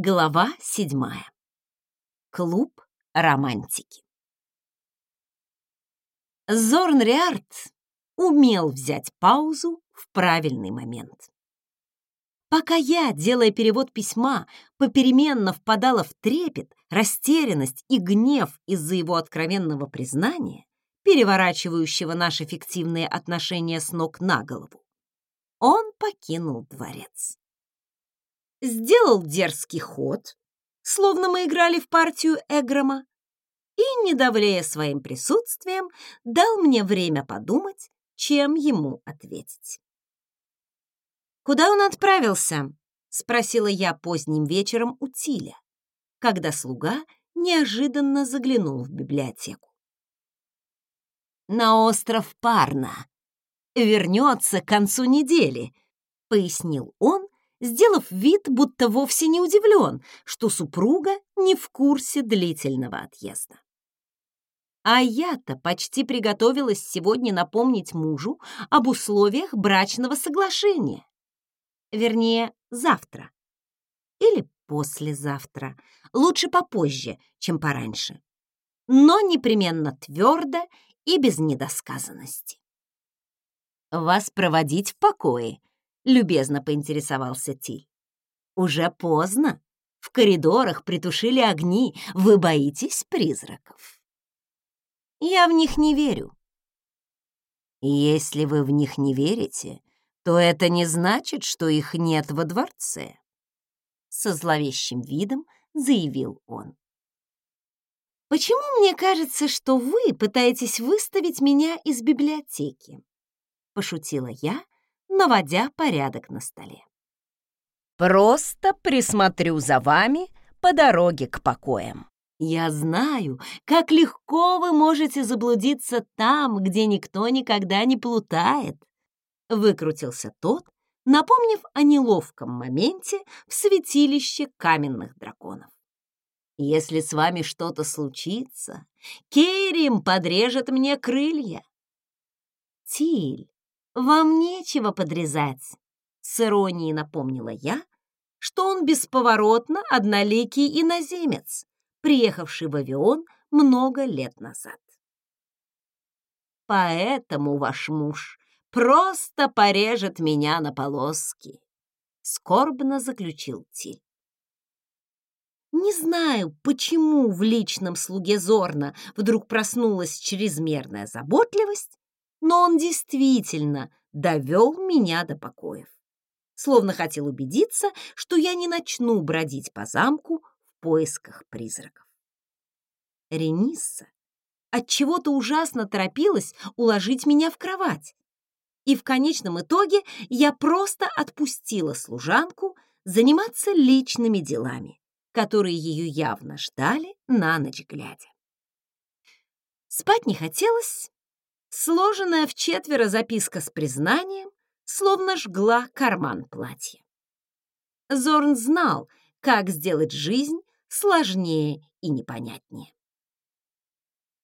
Глава седьмая. Клуб романтики. Зорн Риарт умел взять паузу в правильный момент. Пока я, делая перевод письма, попеременно впадала в трепет, растерянность и гнев из-за его откровенного признания, переворачивающего наши фиктивные отношения с ног на голову, он покинул дворец. Сделал дерзкий ход, словно мы играли в партию Эгрома, и, не давлея своим присутствием, дал мне время подумать, чем ему ответить. «Куда он отправился?» — спросила я поздним вечером у Тиля, когда слуга неожиданно заглянул в библиотеку. «На остров Парна. Вернется к концу недели», — пояснил он, сделав вид, будто вовсе не удивлен, что супруга не в курсе длительного отъезда. А я-то почти приготовилась сегодня напомнить мужу об условиях брачного соглашения. Вернее, завтра. Или послезавтра. Лучше попозже, чем пораньше. Но непременно твердо и без недосказанности. «Вас проводить в покое», — любезно поинтересовался Тиль. «Уже поздно. В коридорах притушили огни. Вы боитесь призраков?» Я в них не верю. Если вы в них не верите, то это не значит, что их нет во дворце. Со зловещим видом заявил он. «Почему мне кажется, что вы пытаетесь выставить меня из библиотеки?» — пошутила я, наводя порядок на столе. «Просто присмотрю за вами по дороге к покоям». Я знаю, как легко вы можете заблудиться там, где никто никогда не плутает. Выкрутился тот, напомнив о неловком моменте в святилище каменных драконов. Если с вами что-то случится, Керим подрежет мне крылья. Тиль, вам нечего подрезать, с иронией напомнила я, что он бесповоротно одноликий иноземец, приехавший в Авион много лет назад. Поэтому ваш муж просто порежет меня на полоски, скорбно заключил Тиль. Не знаю, почему в личном слуге Зорна вдруг проснулась чрезмерная заботливость, но он действительно довел меня до покоев. Словно хотел убедиться, что я не начну бродить по замку поисках призраков. Ренисса отчего-то ужасно торопилась уложить меня в кровать. И в конечном итоге я просто отпустила служанку заниматься личными делами, которые ее явно ждали на ночь глядя. Спать не хотелось. Сложенная в четверо записка с признанием словно жгла карман платья. Зорн знал, как сделать жизнь сложнее и непонятнее.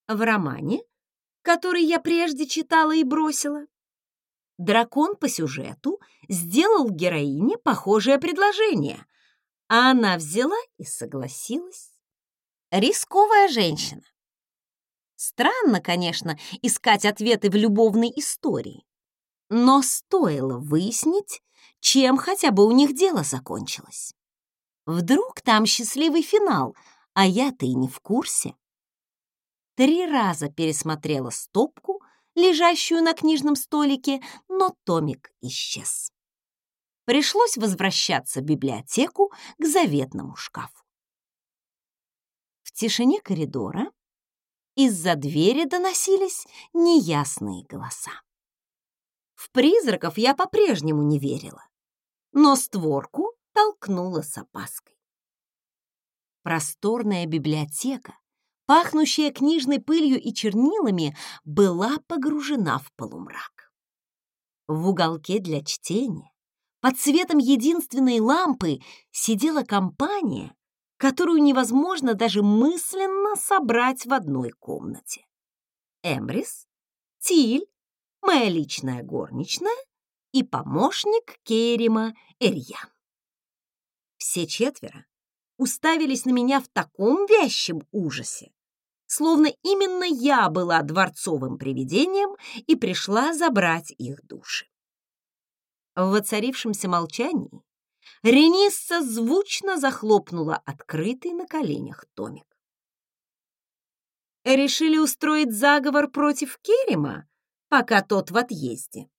В романе, который я прежде читала и бросила, дракон по сюжету сделал героине похожее предложение, а она взяла и согласилась. Рисковая женщина. Странно, конечно, искать ответы в любовной истории, но стоило выяснить, чем хотя бы у них дело закончилось. Вдруг там счастливый финал, а я-то и не в курсе. Три раза пересмотрела стопку, лежащую на книжном столике, но томик исчез. Пришлось возвращаться в библиотеку к заветному шкафу. В тишине коридора из-за двери доносились неясные голоса. В призраков я по-прежнему не верила, но створку толкнула с опаской. Просторная библиотека, пахнущая книжной пылью и чернилами, была погружена в полумрак. В уголке для чтения, под светом единственной лампы, сидела компания, которую невозможно даже мысленно собрать в одной комнате. Эмбрис, Тиль, моя личная горничная и помощник Керима Эрьян. Все четверо уставились на меня в таком вязчем ужасе, словно именно я была дворцовым привидением и пришла забрать их души. В воцарившемся молчании Ренисса звучно захлопнула открытый на коленях томик. Решили устроить заговор против Керема, пока тот в отъезде.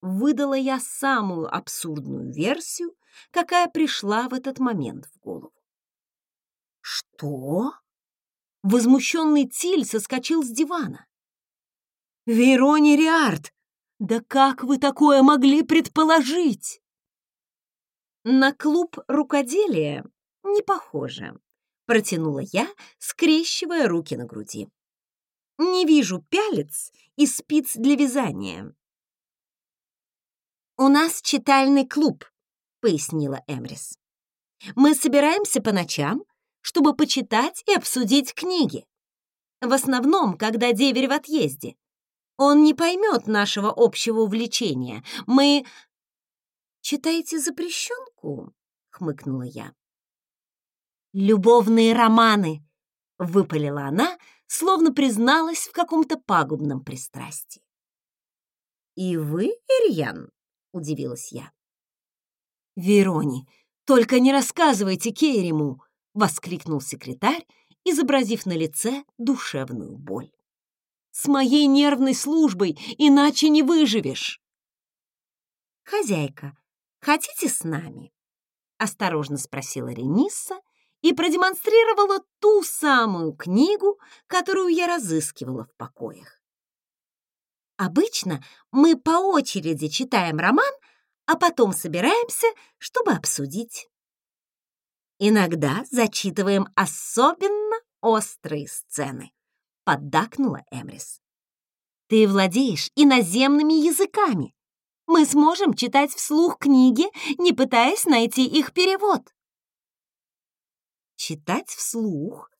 Выдала я самую абсурдную версию, какая пришла в этот момент в голову. «Что?» Возмущенный Тиль соскочил с дивана. «Верони Риард, да как вы такое могли предположить?» На клуб рукоделия не похоже, протянула я, скрещивая руки на груди. Не вижу пялец и спиц для вязания. «У нас читальный клуб», — пояснила Эмрис. «Мы собираемся по ночам, чтобы почитать и обсудить книги. В основном, когда деверь в отъезде. Он не поймет нашего общего увлечения. Мы...» «Читаете запрещенку?» — хмыкнула я. «Любовные романы!» — выпалила она, словно призналась в каком-то пагубном пристрастии. «И вы, Ирьян?» — удивилась я. «Верони, только не рассказывайте Кейриму!» — воскликнул секретарь, изобразив на лице душевную боль. «С моей нервной службой иначе не выживешь!» «Хозяйка, хотите с нами?» — осторожно спросила Ренисса, и продемонстрировала ту самую книгу, которую я разыскивала в покоях. Обычно мы по очереди читаем роман, а потом собираемся, чтобы обсудить. Иногда зачитываем особенно острые сцены, поддакнула Эмрис. Ты владеешь иноземными языками. Мы сможем читать вслух книги, не пытаясь найти их перевод. Читать вслух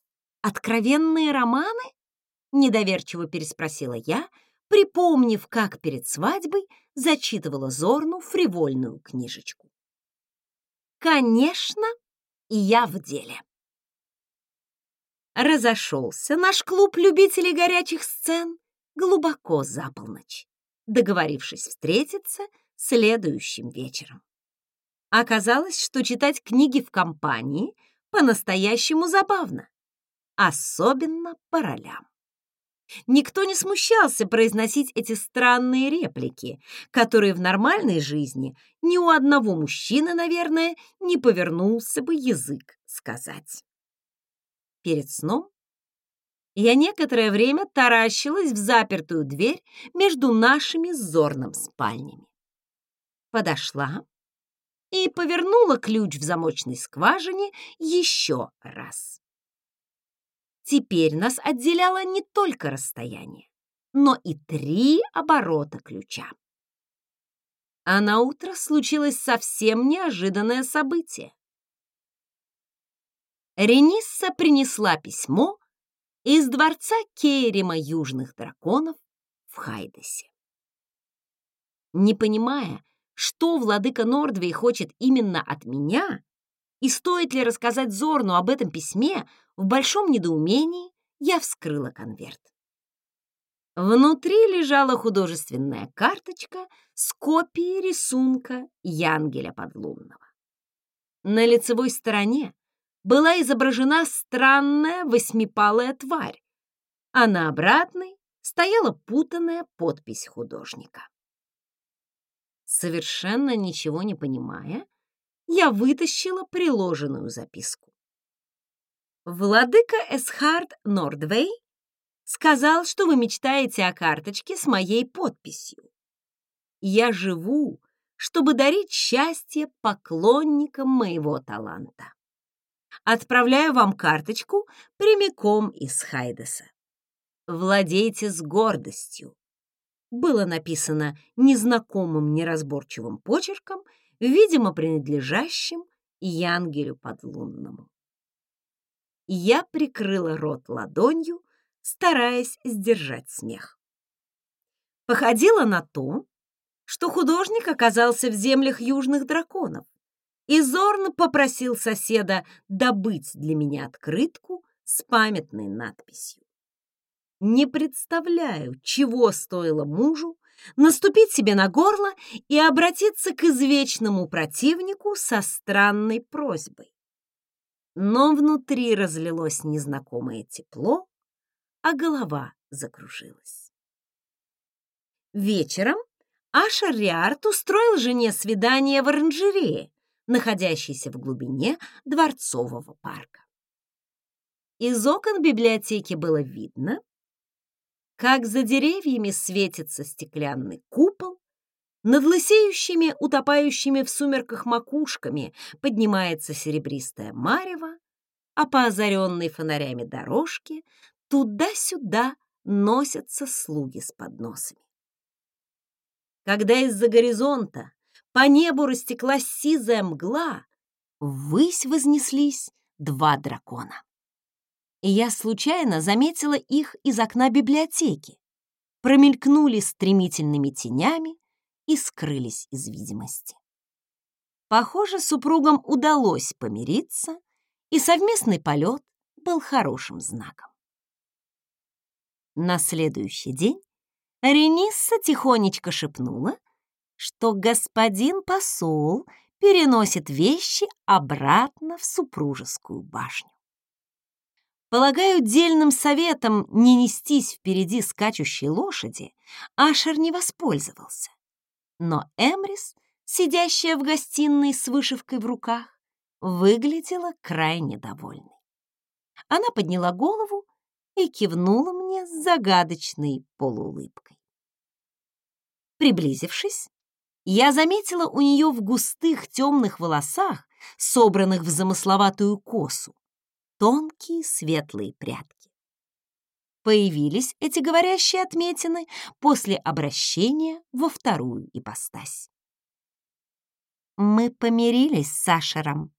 откровенные романы? Недоверчиво переспросила я, припомнив, как перед свадьбой зачитывала Зорну фривольную книжечку. Конечно, и я в деле. Разошелся наш клуб любителей горячих сцен глубоко за полночь, договорившись встретиться следующим вечером. Оказалось, что читать книги в компании — по-настоящему забавно, особенно по ролям. Никто не смущался произносить эти странные реплики, которые в нормальной жизни ни у одного мужчины, наверное, не повернулся бы язык сказать. Перед сном я некоторое время таращилась в запертую дверь между нашими зорным спальнями. Подошла, и повернула ключ в замочной скважине еще раз. Теперь нас отделяло не только расстояние, но и три оборота ключа. А на утро случилось совсем неожиданное событие. Ренисса принесла письмо из дворца Кейрима Южных Драконов в Хайдесе. Не понимая, что владыка Нордвей хочет именно от меня, и стоит ли рассказать Зорну об этом письме, в большом недоумении я вскрыла конверт. Внутри лежала художественная карточка с копией рисунка Янгеля Подлунного. На лицевой стороне была изображена странная восьмипалая тварь, а на обратной стояла путанная подпись художника. Совершенно ничего не понимая, я вытащила приложенную записку. Владыка Эсхард Нордвей сказал, что вы мечтаете о карточке с моей подписью. Я живу, чтобы дарить счастье поклонникам моего таланта. Отправляю вам карточку прямиком из Хайдеса. Владейте с гордостью было написано незнакомым неразборчивым почерком, видимо, принадлежащим Янгелю подлунному. Я прикрыла рот ладонью, стараясь сдержать смех. Походило на то, что художник оказался в землях южных драконов и зорно попросил соседа добыть для меня открытку с памятной надписью. Не представляю, чего стоило мужу наступить себе на горло и обратиться к извечному противнику со странной просьбой. Но внутри разлилось незнакомое тепло, а голова закружилась. Вечером Ашер Риарт устроил жене свидание в оранжерее, находящейся в глубине дворцового парка. Из окон библиотеки было видно, как за деревьями светится стеклянный купол, над лысеющими, утопающими в сумерках макушками поднимается серебристая марево, а по озаренной фонарями дорожке туда-сюда носятся слуги с подносами. Когда из-за горизонта по небу растеклась сизая мгла, ввысь вознеслись два дракона и я случайно заметила их из окна библиотеки, промелькнули стремительными тенями и скрылись из видимости. Похоже, супругам удалось помириться, и совместный полет был хорошим знаком. На следующий день Ренисса тихонечко шепнула, что господин посол переносит вещи обратно в супружескую башню. Полагаю, дельным советом не нестись впереди скачущей лошади Ашер не воспользовался. Но Эмрис, сидящая в гостиной с вышивкой в руках, выглядела крайне довольной. Она подняла голову и кивнула мне с загадочной полуулыбкой. Приблизившись, я заметила у нее в густых темных волосах, собранных в замысловатую косу, тонкие светлые прядки. Появились эти говорящие отметины после обращения во вторую ипостась. «Мы помирились с Сашером»,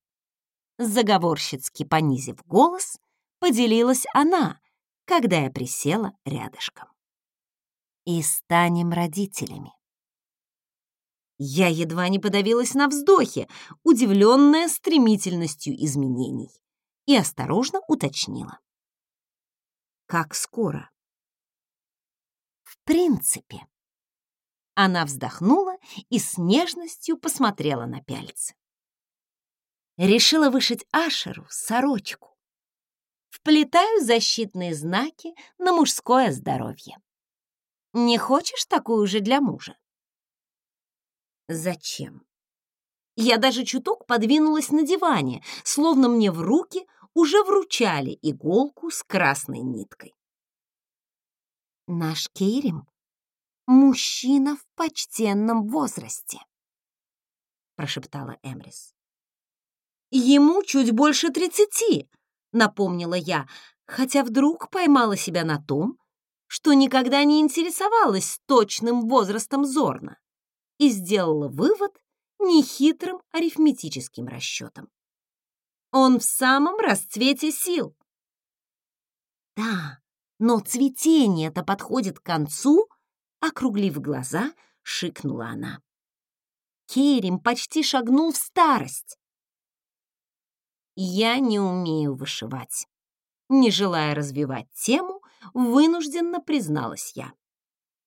заговорщицки понизив голос, поделилась она, когда я присела рядышком. «И станем родителями». Я едва не подавилась на вздохе, удивленная стремительностью изменений и осторожно уточнила. «Как скоро?» «В принципе». Она вздохнула и с нежностью посмотрела на пяльцы. Решила вышить Ашеру сорочку. Вплетаю защитные знаки на мужское здоровье. Не хочешь такую же для мужа? Зачем? Я даже чуток подвинулась на диване, словно мне в руки уже вручали иголку с красной ниткой. Наш Кейрим — мужчина в почтенном возрасте, прошептала Эмрис. Ему чуть больше тридцати, напомнила я, хотя вдруг поймала себя на том, что никогда не интересовалась точным возрастом Зорна и сделала вывод нехитрым арифметическим расчетом. Он в самом расцвете сил. Да, но цветение-то подходит к концу, округлив глаза, шикнула она. Керим почти шагнул в старость. Я не умею вышивать. Не желая развивать тему, вынужденно призналась я.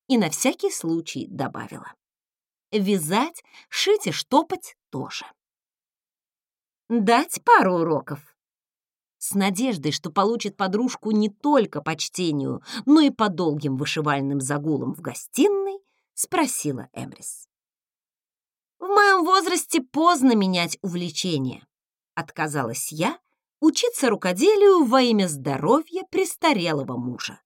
И на всякий случай добавила. Вязать, шить и штопать тоже дать пару уроков. С надеждой, что получит подружку не только по чтению, но и по долгим вышивальным загулам в гостиной, спросила Эмрис. «В моем возрасте поздно менять увлечение», — отказалась я учиться рукоделию во имя здоровья престарелого мужа.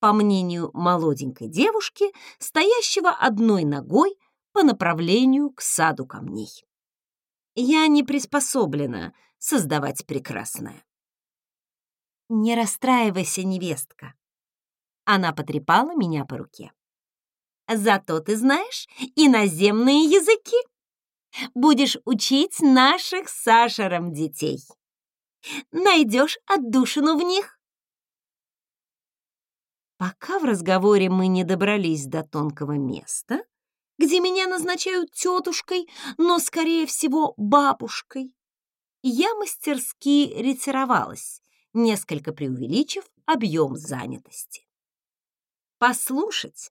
По мнению молоденькой девушки, стоящего одной ногой по направлению к саду камней. Я не приспособлена создавать прекрасное. Не расстраивайся, невестка. Она потрепала меня по руке. Зато ты знаешь иноземные языки. Будешь учить наших с Сашером детей. Найдешь отдушину в них. Пока в разговоре мы не добрались до тонкого места, где меня назначают тетушкой, но, скорее всего, бабушкой. Я мастерски ретировалась, несколько преувеличив объем занятости. Послушать,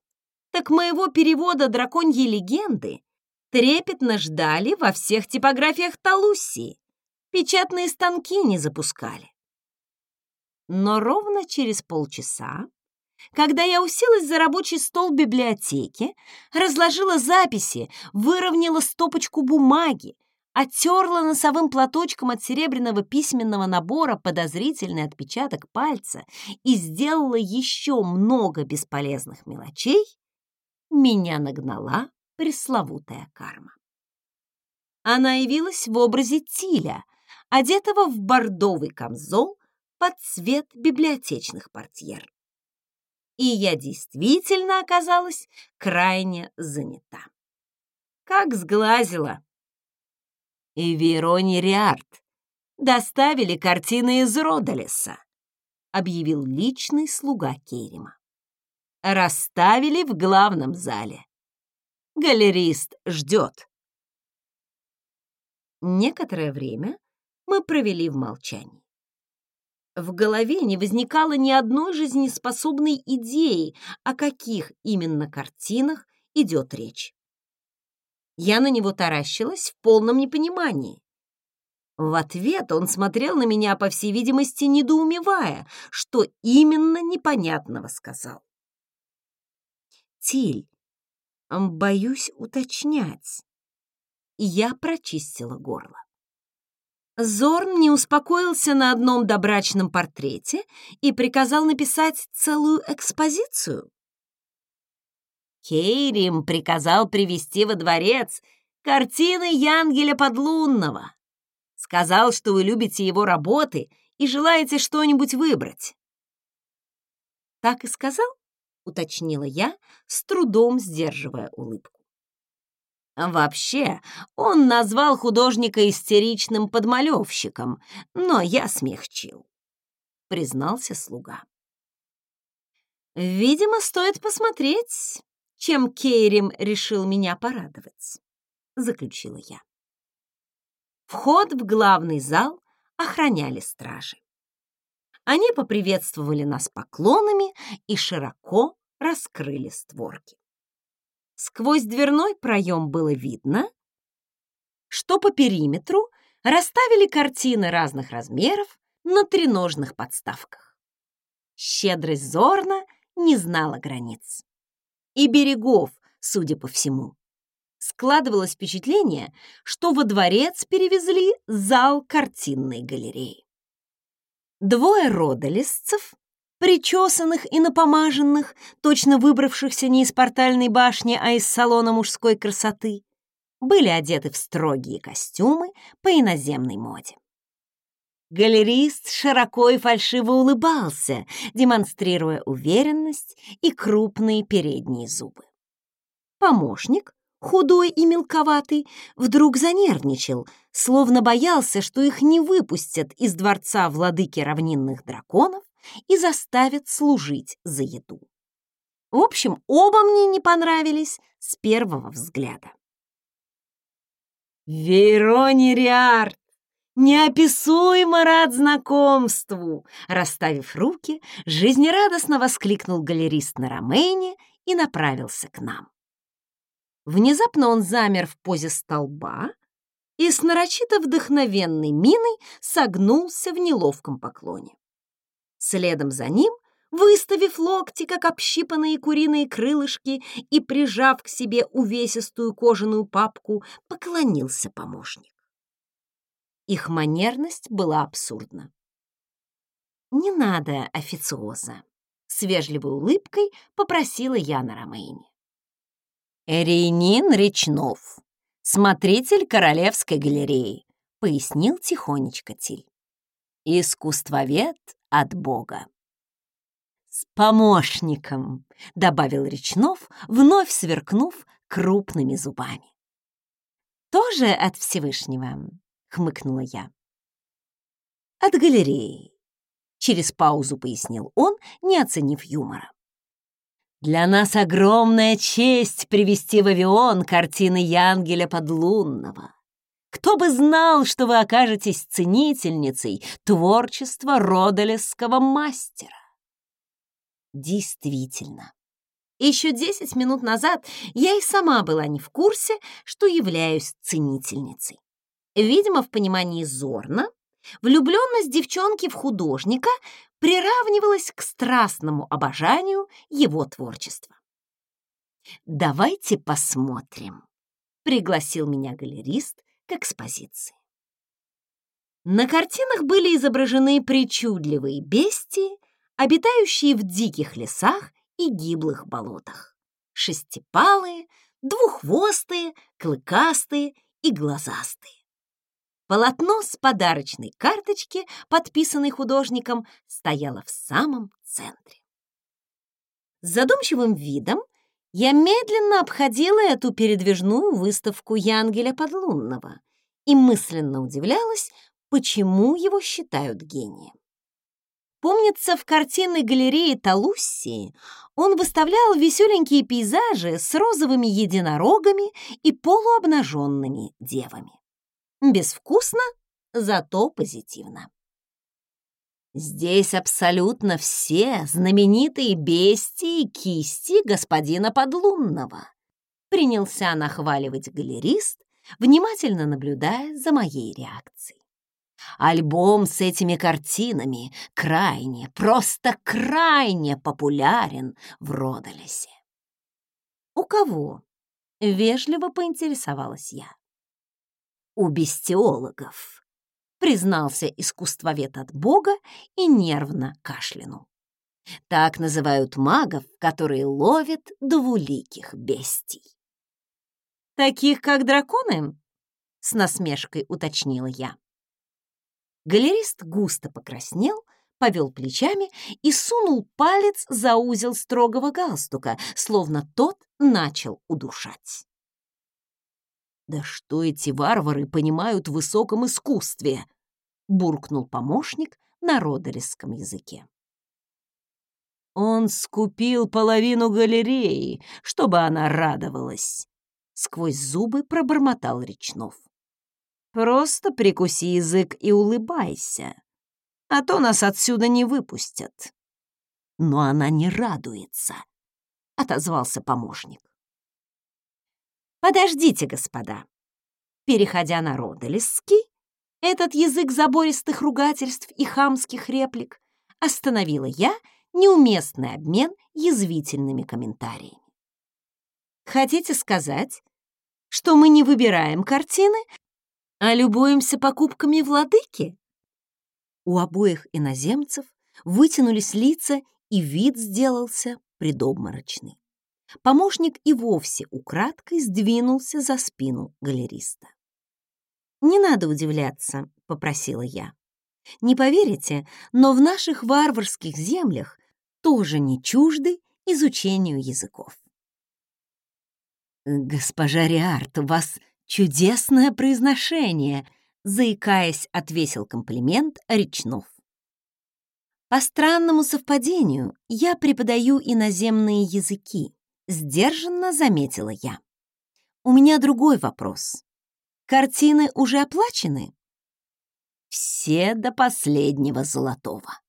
так моего перевода драконьей легенды трепетно ждали во всех типографиях Талуссии. Печатные станки не запускали. Но ровно через полчаса, когда я уселась за рабочий стол библиотеки, разложила записи, выровняла стопочку бумаги, оттерла носовым платочком от серебряного письменного набора подозрительный отпечаток пальца и сделала еще много бесполезных мелочей, меня нагнала пресловутая карма. Она явилась в образе Тиля, одетого в бордовый камзол под цвет библиотечных портьер. И я действительно оказалась крайне занята. Как сглазила! И Верони Риарт доставили картины из Родолеса, объявил личный слуга Керима. Расставили в главном зале. Галерист ждет. Некоторое время мы провели в молчании. В голове не возникало ни одной жизнеспособной идеи, о каких именно картинах идет речь. Я на него таращилась в полном непонимании. В ответ он смотрел на меня, по всей видимости, недоумевая, что именно непонятного сказал. «Тиль, боюсь уточнять». Я прочистила горло. Зорн не успокоился на одном добрачном портрете и приказал написать целую экспозицию. Кейрим приказал привести во дворец картины Янгеля Подлунного. Сказал, что вы любите его работы и желаете что-нибудь выбрать. Так и сказал, уточнила я, с трудом сдерживая улыбку. Вообще, он назвал художника истеричным подмалевщиком, но я смягчил, признался слуга. Видимо, стоит посмотреть, чем Кейрим решил меня порадовать, заключила я. Вход в главный зал охраняли стражи. Они поприветствовали нас поклонами и широко раскрыли створки. Сквозь дверной проем было видно, что по периметру расставили картины разных размеров на треножных подставках. Щедрость Зорна не знала границ. И берегов, судя по всему. Складывалось впечатление, что во дворец перевезли зал картинной галереи. Двое родолесцев причесанных и напомаженных, точно выбравшихся не из портальной башни, а из салона мужской красоты, были одеты в строгие костюмы по иноземной моде. Галерист широко и фальшиво улыбался, демонстрируя уверенность и крупные передние зубы. Помощник, худой и мелковатый, вдруг занервничал, словно боялся, что их не выпустят из дворца владыки равнинных драконов и заставят служить за еду. В общем, оба мне не понравились с первого взгляда. «Верони Риарт, неописуемо рад знакомству!» Расставив руки, жизнерадостно воскликнул галерист на Ромейне и направился к нам. Внезапно он замер в позе столба и с нарочито вдохновенной миной согнулся в неловком поклоне. Следом за ним, выставив локти, как общипанные куриные крылышки, и прижав к себе увесистую кожаную папку, поклонился помощник. Их манерность была абсурдна. «Не надо официоза», — с вежливой улыбкой попросила я на Ромейне. «Рейнин Речнов, смотритель Королевской галереи», — пояснил тихонечко Тиль. «Искусствовед от Бога. «С помощником», — добавил Речнов, вновь сверкнув крупными зубами. «Тоже от Всевышнего», — хмыкнула я. «От галереи», — через паузу пояснил он, не оценив юмора. Для нас огромная честь привести в авион картины Янгеля Подлунного. Кто бы знал, что вы окажетесь ценительницей творчества родолесского мастера. Действительно, еще десять минут назад я и сама была не в курсе, что являюсь ценительницей. Видимо, в понимании Зорна влюбленность девчонки в художника приравнивалась к страстному обожанию его творчества. «Давайте посмотрим», — пригласил меня галерист к экспозиции. На картинах были изображены причудливые бестии, обитающие в диких лесах и гиблых болотах. Шестипалые, двуххвостые, клыкастые и глазастые. Полотно с подарочной карточки, подписанной художником, стояло в самом центре. С задумчивым видом я медленно обходила эту передвижную выставку Янгеля Подлунного и мысленно удивлялась, почему его считают гением. Помнится, в картинной галерее Талуссии он выставлял веселенькие пейзажи с розовыми единорогами и полуобнаженными девами. Безвкусно, зато позитивно. Здесь абсолютно все знаменитые бестии и кисти господина Подлунного. Принялся нахваливать галерист, внимательно наблюдая за моей реакцией. Альбом с этими картинами крайне, просто крайне популярен в Родолесе. «У кого?» — вежливо поинтересовалась я у бестиологов», — признался искусствовед от Бога и нервно кашлянул. Так называют магов, которые ловят двуликих бестий. «Таких, как драконы?» — с насмешкой уточнила я. Галерист густо покраснел, повел плечами и сунул палец за узел строгого галстука, словно тот начал удушать. «Да что эти варвары понимают в высоком искусстве?» — буркнул помощник на родоресском языке. «Он скупил половину галереи, чтобы она радовалась», — сквозь зубы пробормотал Речнов. «Просто прикуси язык и улыбайся, а то нас отсюда не выпустят». «Но она не радуется», — отозвался помощник. Подождите, господа. Переходя на родолесский, этот язык забористых ругательств и хамских реплик, остановила я неуместный обмен язвительными комментариями. Хотите сказать, что мы не выбираем картины, а любуемся покупками владыки? У обоих иноземцев вытянулись лица, и вид сделался предобморочный помощник и вовсе украдкой сдвинулся за спину галериста. «Не надо удивляться», — попросила я. «Не поверите, но в наших варварских землях тоже не чужды изучению языков». «Госпожа Риарт, у вас чудесное произношение», — заикаясь, отвесил комплимент Речнов. По странному совпадению я преподаю иноземные языки, Сдержанно заметила я. У меня другой вопрос. Картины уже оплачены? Все до последнего золотого,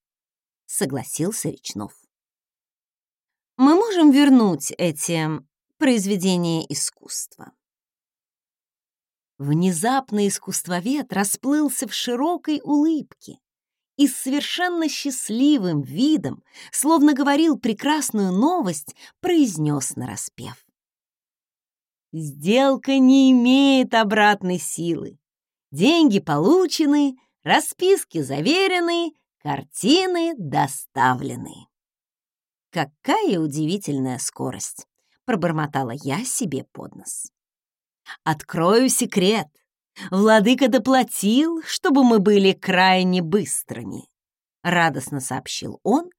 согласился Речнов. Мы можем вернуть эти произведения искусства. Внезапно искусствовед расплылся в широкой улыбке и с совершенно счастливым видом, словно говорил прекрасную новость, произнес нараспев. Сделка не имеет обратной силы. Деньги получены, расписки заверены, картины доставлены. Какая удивительная скорость, пробормотала я себе под нос. Открою секрет. Владыка доплатил, чтобы мы были крайне быстрыми, радостно сообщил он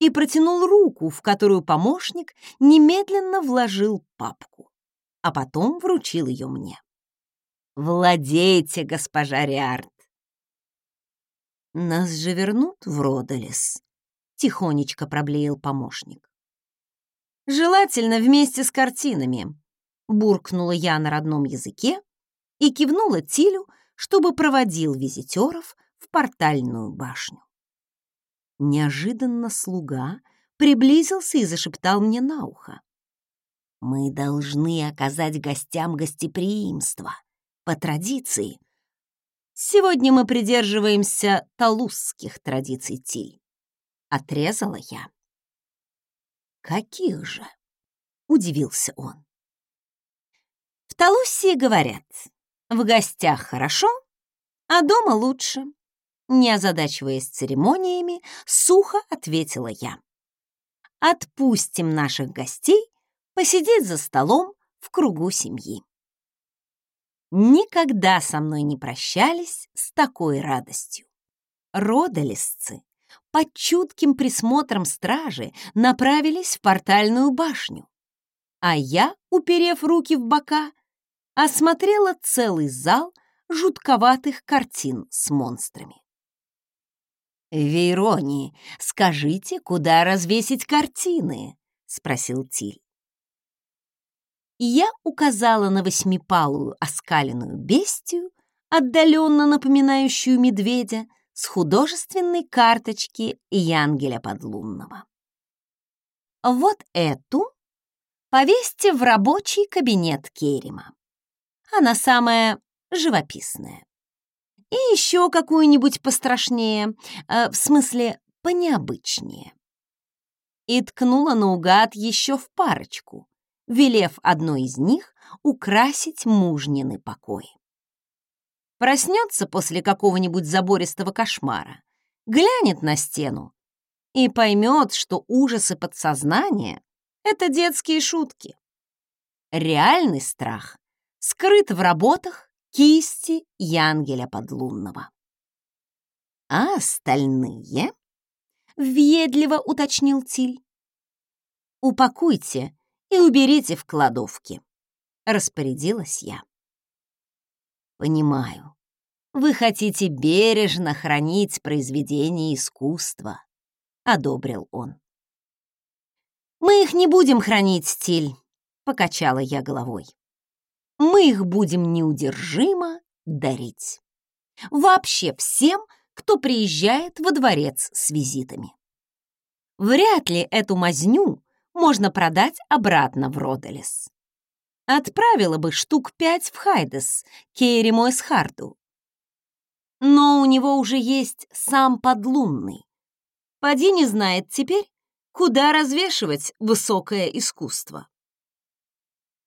и протянул руку, в которую помощник немедленно вложил папку, а потом вручил ее мне. «Владейте, госпожа Риард!» «Нас же вернут в Родолес», — тихонечко проблеял помощник. Желательно вместе с картинами, буркнула я на родном языке и кивнула Тилю, чтобы проводил визитеров в портальную башню. Неожиданно слуга приблизился и зашептал мне на ухо. «Мы должны оказать гостям гостеприимство. По традиции. Сегодня мы придерживаемся талузских традиций Тиль. Отрезала я. «Каких же?» — удивился он. «В Талуссии говорят, в гостях хорошо, а дома лучше». Не озадачиваясь церемониями, сухо ответила я. «Отпустим наших гостей посидеть за столом в кругу семьи». Никогда со мной не прощались с такой радостью. Родолесцы под чутким присмотром стражи направились в портальную башню, а я, уперев руки в бока, осмотрела целый зал жутковатых картин с монстрами. «Вейрони, скажите, куда развесить картины?» — спросил Тиль. Я указала на восьмипалую оскаленную бестию, отдаленно напоминающую медведя, с художественной карточки Янгеля Подлунного. Вот эту повесьте в рабочий кабинет Керима. Она самая живописная. И еще какую-нибудь пострашнее, э, в смысле понеобычнее. И ткнула наугад еще в парочку, велев одной из них украсить мужнины покои проснется после какого-нибудь забористого кошмара, глянет на стену и поймет, что ужасы подсознания — это детские шутки. Реальный страх скрыт в работах кисти Янгеля Подлунного. А остальные, — въедливо уточнил Тиль, — упакуйте и уберите в кладовке, — распорядилась я. Понимаю. Вы хотите бережно хранить произведения искусства, одобрил он. Мы их не будем хранить, стиль, покачала я головой. Мы их будем неудержимо дарить. Вообще всем, кто приезжает во дворец с визитами. Вряд ли эту мазню можно продать обратно в Родолес. Отправила бы штук пять в Хайдес, Кейри Мойсхарду. Но у него уже есть сам подлунный. Поди не знает теперь, куда развешивать высокое искусство.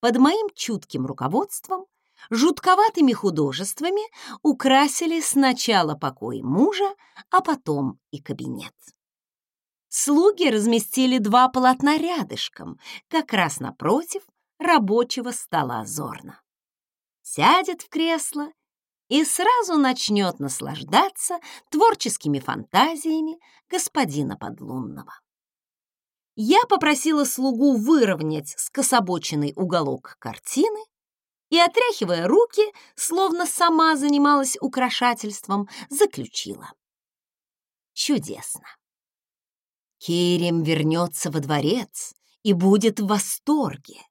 Под моим чутким руководством жутковатыми художествами украсили сначала покой мужа, а потом и кабинет. Слуги разместили два полотна рядышком, как раз напротив рабочего стола Зорна. Сядет в кресло и сразу начнет наслаждаться творческими фантазиями господина Подлунного. Я попросила слугу выровнять скособоченный уголок картины и, отряхивая руки, словно сама занималась украшательством, заключила. Чудесно. Кирим вернется во дворец и будет в восторге.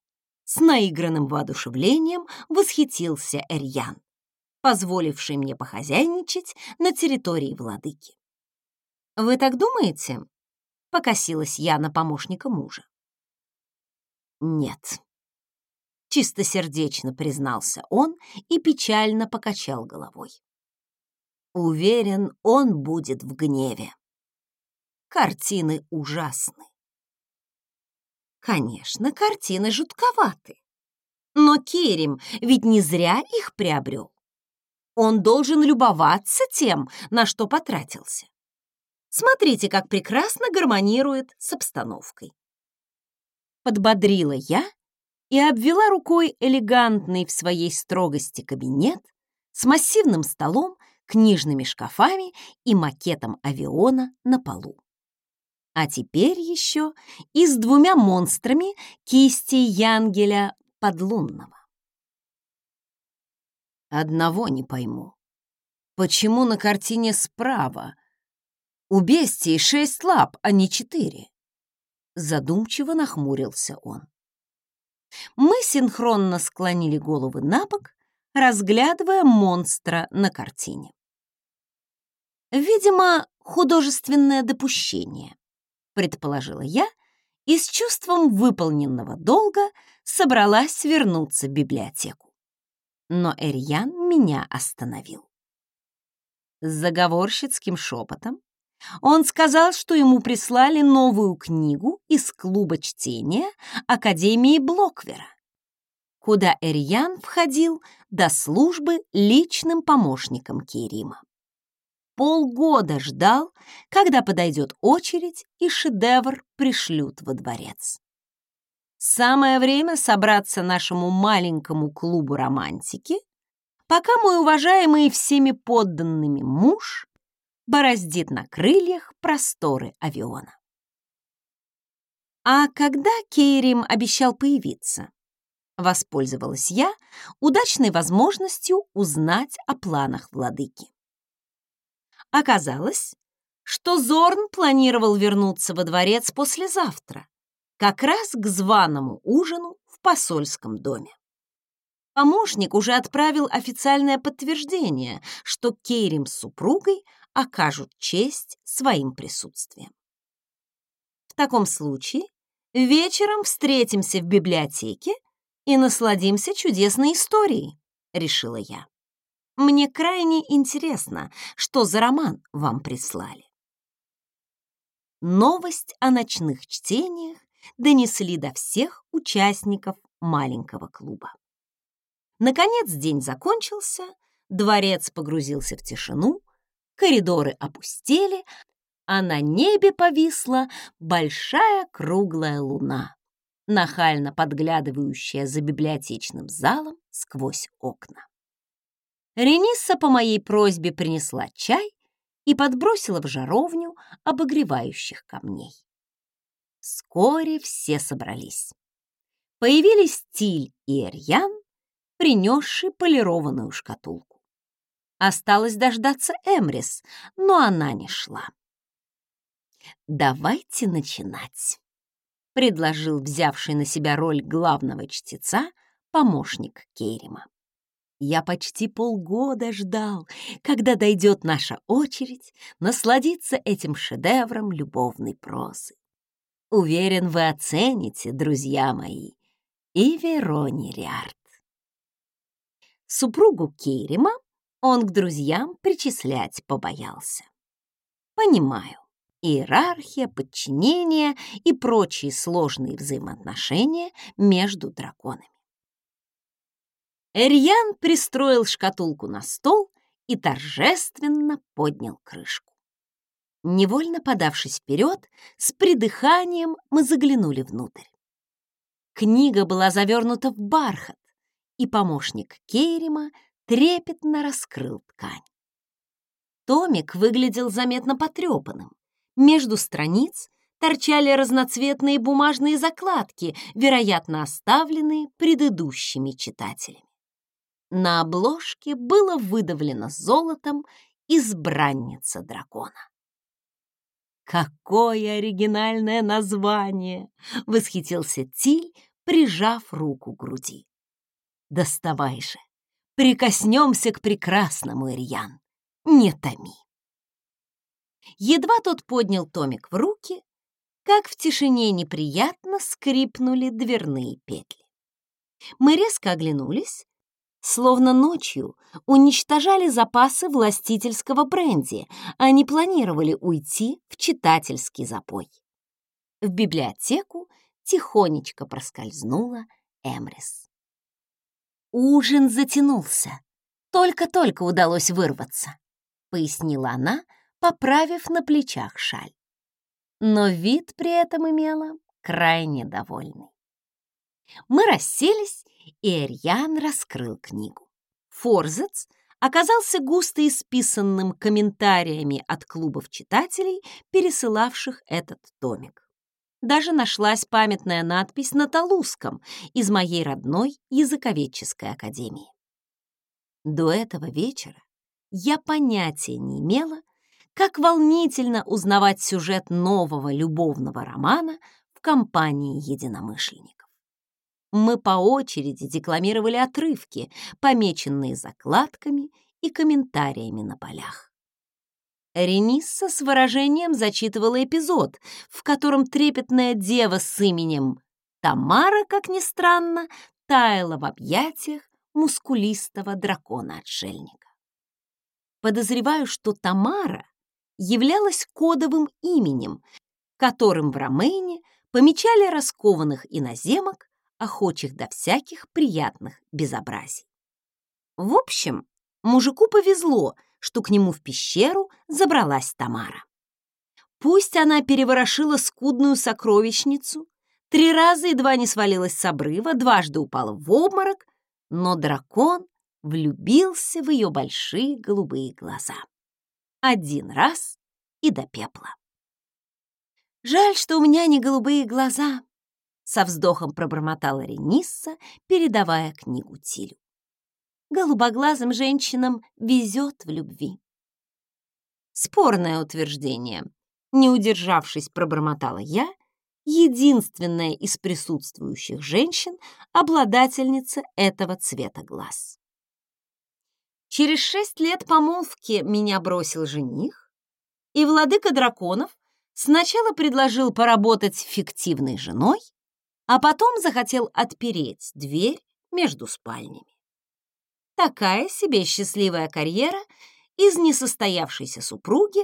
С наигранным воодушевлением восхитился Эрьян, позволивший мне похозяйничать на территории владыки. «Вы так думаете?» — покосилась я на помощника мужа. «Нет», — чистосердечно признался он и печально покачал головой. «Уверен, он будет в гневе. Картины ужасны. Конечно, картины жутковаты. Но Керим ведь не зря их приобрел. Он должен любоваться тем, на что потратился. Смотрите, как прекрасно гармонирует с обстановкой. Подбодрила я и обвела рукой элегантный в своей строгости кабинет с массивным столом, книжными шкафами и макетом авиона на полу а теперь еще и с двумя монстрами кисти Янгеля Подлунного. Одного не пойму. Почему на картине справа у бестии шесть лап, а не четыре? Задумчиво нахмурился он. Мы синхронно склонили головы на бок, разглядывая монстра на картине. Видимо, художественное допущение, предположила я и с чувством выполненного долга собралась вернуться в библиотеку. Но Эрьян меня остановил. С заговорщицким шепотом он сказал, что ему прислали новую книгу из клуба чтения Академии Блоквера, куда Эрьян входил до службы личным помощником Керима. Полгода ждал, когда подойдет очередь и шедевр пришлют во дворец. Самое время собраться нашему маленькому клубу романтики, пока мой уважаемый всеми подданными муж бороздит на крыльях просторы авиона. А когда Кейрим обещал появиться? Воспользовалась я удачной возможностью узнать о планах владыки. Оказалось, что Зорн планировал вернуться во дворец послезавтра, как раз к званому ужину в посольском доме. Помощник уже отправил официальное подтверждение, что Кейрим с супругой окажут честь своим присутствием. В таком случае вечером встретимся в библиотеке и насладимся чудесной историей, решила я. Мне крайне интересно, что за роман вам прислали. Новость о ночных чтениях донесли до всех участников маленького клуба. Наконец день закончился, дворец погрузился в тишину, коридоры опустели, а на небе повисла большая круглая луна, нахально подглядывающая за библиотечным залом сквозь окна. Ренисса по моей просьбе принесла чай и подбросила в жаровню обогревающих камней. Вскоре все собрались. Появились Тиль и Эрьян, принесшие полированную шкатулку. Осталось дождаться Эмрис, но она не шла. «Давайте начинать», — предложил взявший на себя роль главного чтеца помощник Керима. Я почти полгода ждал, когда дойдет наша очередь насладиться этим шедевром любовной прозы. Уверен, вы оцените, друзья мои, и Верони Риарт. Супругу Керима он к друзьям причислять побоялся. Понимаю, иерархия, подчинение и прочие сложные взаимоотношения между драконами. Эрьян пристроил шкатулку на стол и торжественно поднял крышку. Невольно подавшись вперед, с придыханием мы заглянули внутрь. Книга была завернута в бархат, и помощник Кейрима трепетно раскрыл ткань. Томик выглядел заметно потрепанным. Между страниц торчали разноцветные бумажные закладки, вероятно, оставленные предыдущими читателями. На обложке было выдавлено золотом избранница дракона. «Какое оригинальное название!» — восхитился Тиль, прижав руку к груди. «Доставай же, прикоснемся к прекрасному, Ирьян, не томи!» Едва тот поднял томик в руки, как в тишине неприятно скрипнули дверные петли. Мы резко оглянулись словно ночью уничтожали запасы властительского бренди, а не планировали уйти в читательский запой. В библиотеку тихонечко проскользнула Эмрис. Ужин затянулся. Только-только удалось вырваться, пояснила она, поправив на плечах шаль. Но вид при этом имела крайне довольный. Мы расселись и Эрьян раскрыл книгу. Форзец оказался густо исписанным комментариями от клубов читателей, пересылавших этот томик. Даже нашлась памятная надпись на талузском из моей родной языковедческой академии. До этого вечера я понятия не имела, как волнительно узнавать сюжет нового любовного романа в компании единомышленников. Мы по очереди декламировали отрывки, помеченные закладками и комментариями на полях. Ренисса с выражением зачитывала эпизод, в котором трепетная дева с именем Тамара, как ни странно, таяла в объятиях мускулистого дракона-отшельника. Подозреваю, что Тамара являлась кодовым именем, которым в Ромейне помечали раскованных иноземок, охочих до всяких приятных безобразий. В общем, мужику повезло, что к нему в пещеру забралась Тамара. Пусть она переворошила скудную сокровищницу, три раза едва не свалилась с обрыва, дважды упала в обморок, но дракон влюбился в ее большие голубые глаза. Один раз и до пепла. «Жаль, что у меня не голубые глаза», — со вздохом пробормотала Ренисса, передавая книгу Тилю. «Голубоглазым женщинам везет в любви». Спорное утверждение. Не удержавшись, пробормотала я, единственная из присутствующих женщин, обладательница этого цвета глаз. Через шесть лет помолвки меня бросил жених, и владыка драконов сначала предложил поработать фиктивной женой, а потом захотел отпереть дверь между спальнями. Такая себе счастливая карьера из несостоявшейся супруги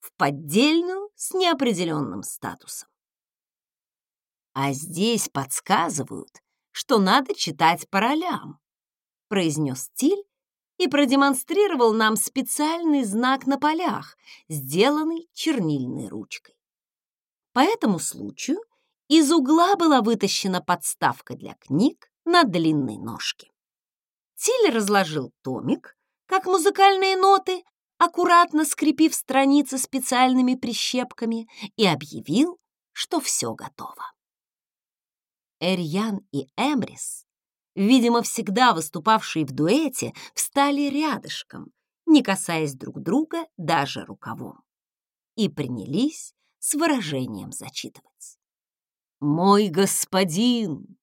в поддельную с неопределенным статусом. А здесь подсказывают, что надо читать по ролям, произнес Тиль и продемонстрировал нам специальный знак на полях, сделанный чернильной ручкой. По этому случаю из угла была вытащена подставка для книг на длинной ножке. Тиль разложил томик, как музыкальные ноты, аккуратно скрепив страницы специальными прищепками, и объявил, что все готово. Эрьян и Эмрис, видимо, всегда выступавшие в дуэте, встали рядышком, не касаясь друг друга даже рукавом, и принялись с выражением зачитывать. «Мой господин!»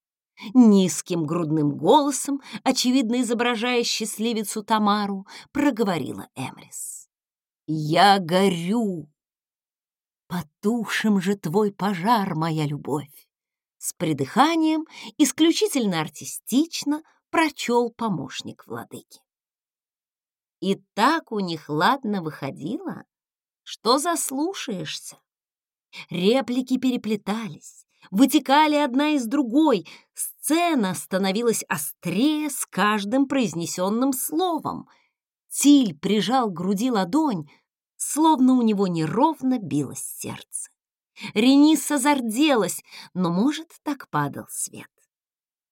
Низким грудным голосом, очевидно изображая счастливицу Тамару, проговорила Эмрис. «Я горю! Потушим же твой пожар, моя любовь!» С придыханием, исключительно артистично, прочел помощник владыки. И так у них ладно выходило, что заслушаешься. Реплики переплетались, вытекали одна из другой, сцена становилась острее с каждым произнесенным словом. Тиль прижал к груди ладонь, словно у него неровно билось сердце. Рениса зарделась, но, может, так падал свет.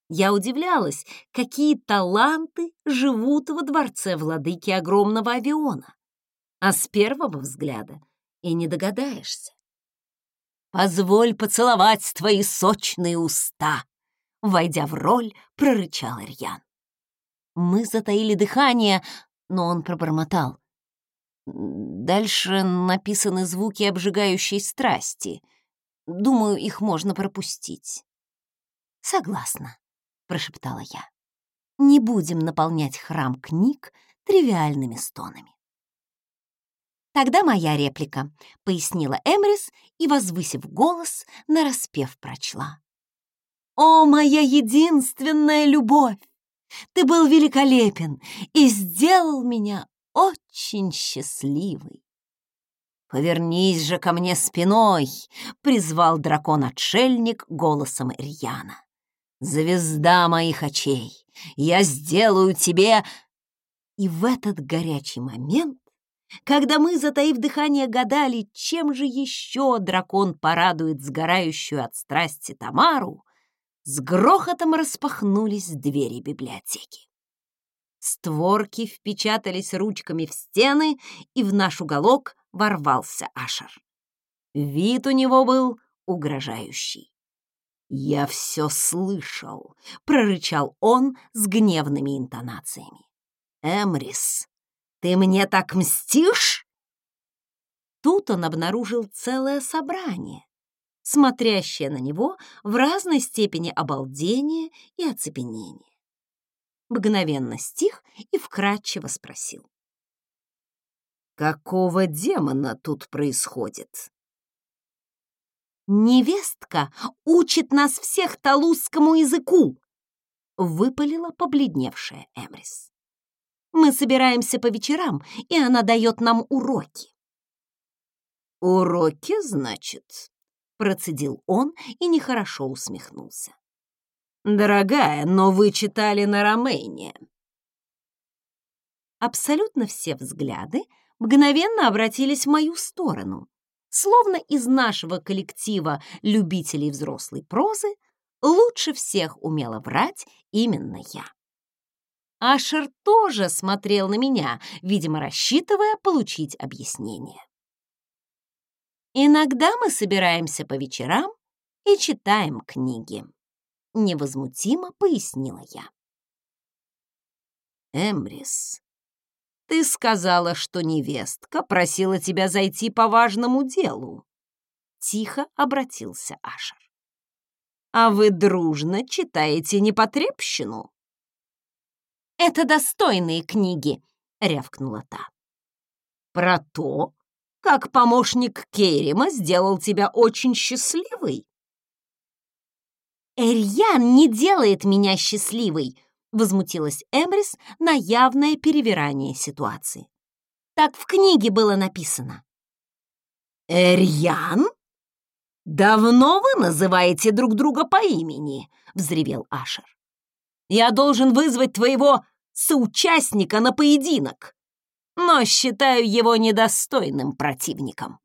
Я удивлялась, какие таланты живут во дворце владыки огромного авиона. А с первого взгляда и не догадаешься. «Позволь поцеловать твои сочные уста!» Войдя в роль, прорычал Ирьян. Мы затаили дыхание, но он пробормотал. Дальше написаны звуки обжигающей страсти. Думаю, их можно пропустить. Согласна, прошептала я. Не будем наполнять храм книг тривиальными стонами. Тогда моя реплика, пояснила Эмрис и, возвысив голос, нараспев прочла. «О, моя единственная любовь! Ты был великолепен и сделал меня очень счастливый. «Повернись же ко мне спиной!» — призвал дракон-отшельник голосом Ирьяна. «Звезда моих очей! Я сделаю тебе...» И в этот горячий момент, когда мы, затаив дыхание, гадали, чем же еще дракон порадует сгорающую от страсти Тамару, с грохотом распахнулись двери библиотеки. Створки впечатались ручками в стены, и в наш уголок ворвался Ашер. Вид у него был угрожающий. «Я все слышал», — прорычал он с гневными интонациями. «Эмрис, ты мне так мстишь?» Тут он обнаружил целое собрание. смотрящая на него в разной степени обалдения и оцепенения. Мгновенно стих и вкратчиво спросил. «Какого демона тут происходит?» «Невестка учит нас всех талузскому языку!» — выпалила побледневшая Эмрис. «Мы собираемся по вечерам, и она дает нам уроки». «Уроки, значит?» Процедил он и нехорошо усмехнулся. «Дорогая, но вы читали на Ромейне». Абсолютно все взгляды мгновенно обратились в мою сторону, словно из нашего коллектива любителей взрослой прозы лучше всех умела врать именно я. Ашер тоже смотрел на меня, видимо, рассчитывая получить объяснение. Иногда мы собираемся по вечерам и читаем книги. Невозмутимо пояснила я. Эмрис, ты сказала, что невестка просила тебя зайти по важному делу. Тихо обратился Ашер. А вы дружно читаете непотребщину? Это достойные книги, рявкнула та. Про то, как помощник Керима сделал тебя очень счастливой. «Эрьян не делает меня счастливой!» — возмутилась Эмрис на явное перевирание ситуации. «Так в книге было написано». «Эрьян? Давно вы называете друг друга по имени?» — взревел Ашер. «Я должен вызвать твоего соучастника на поединок!» но считаю его недостойным противником».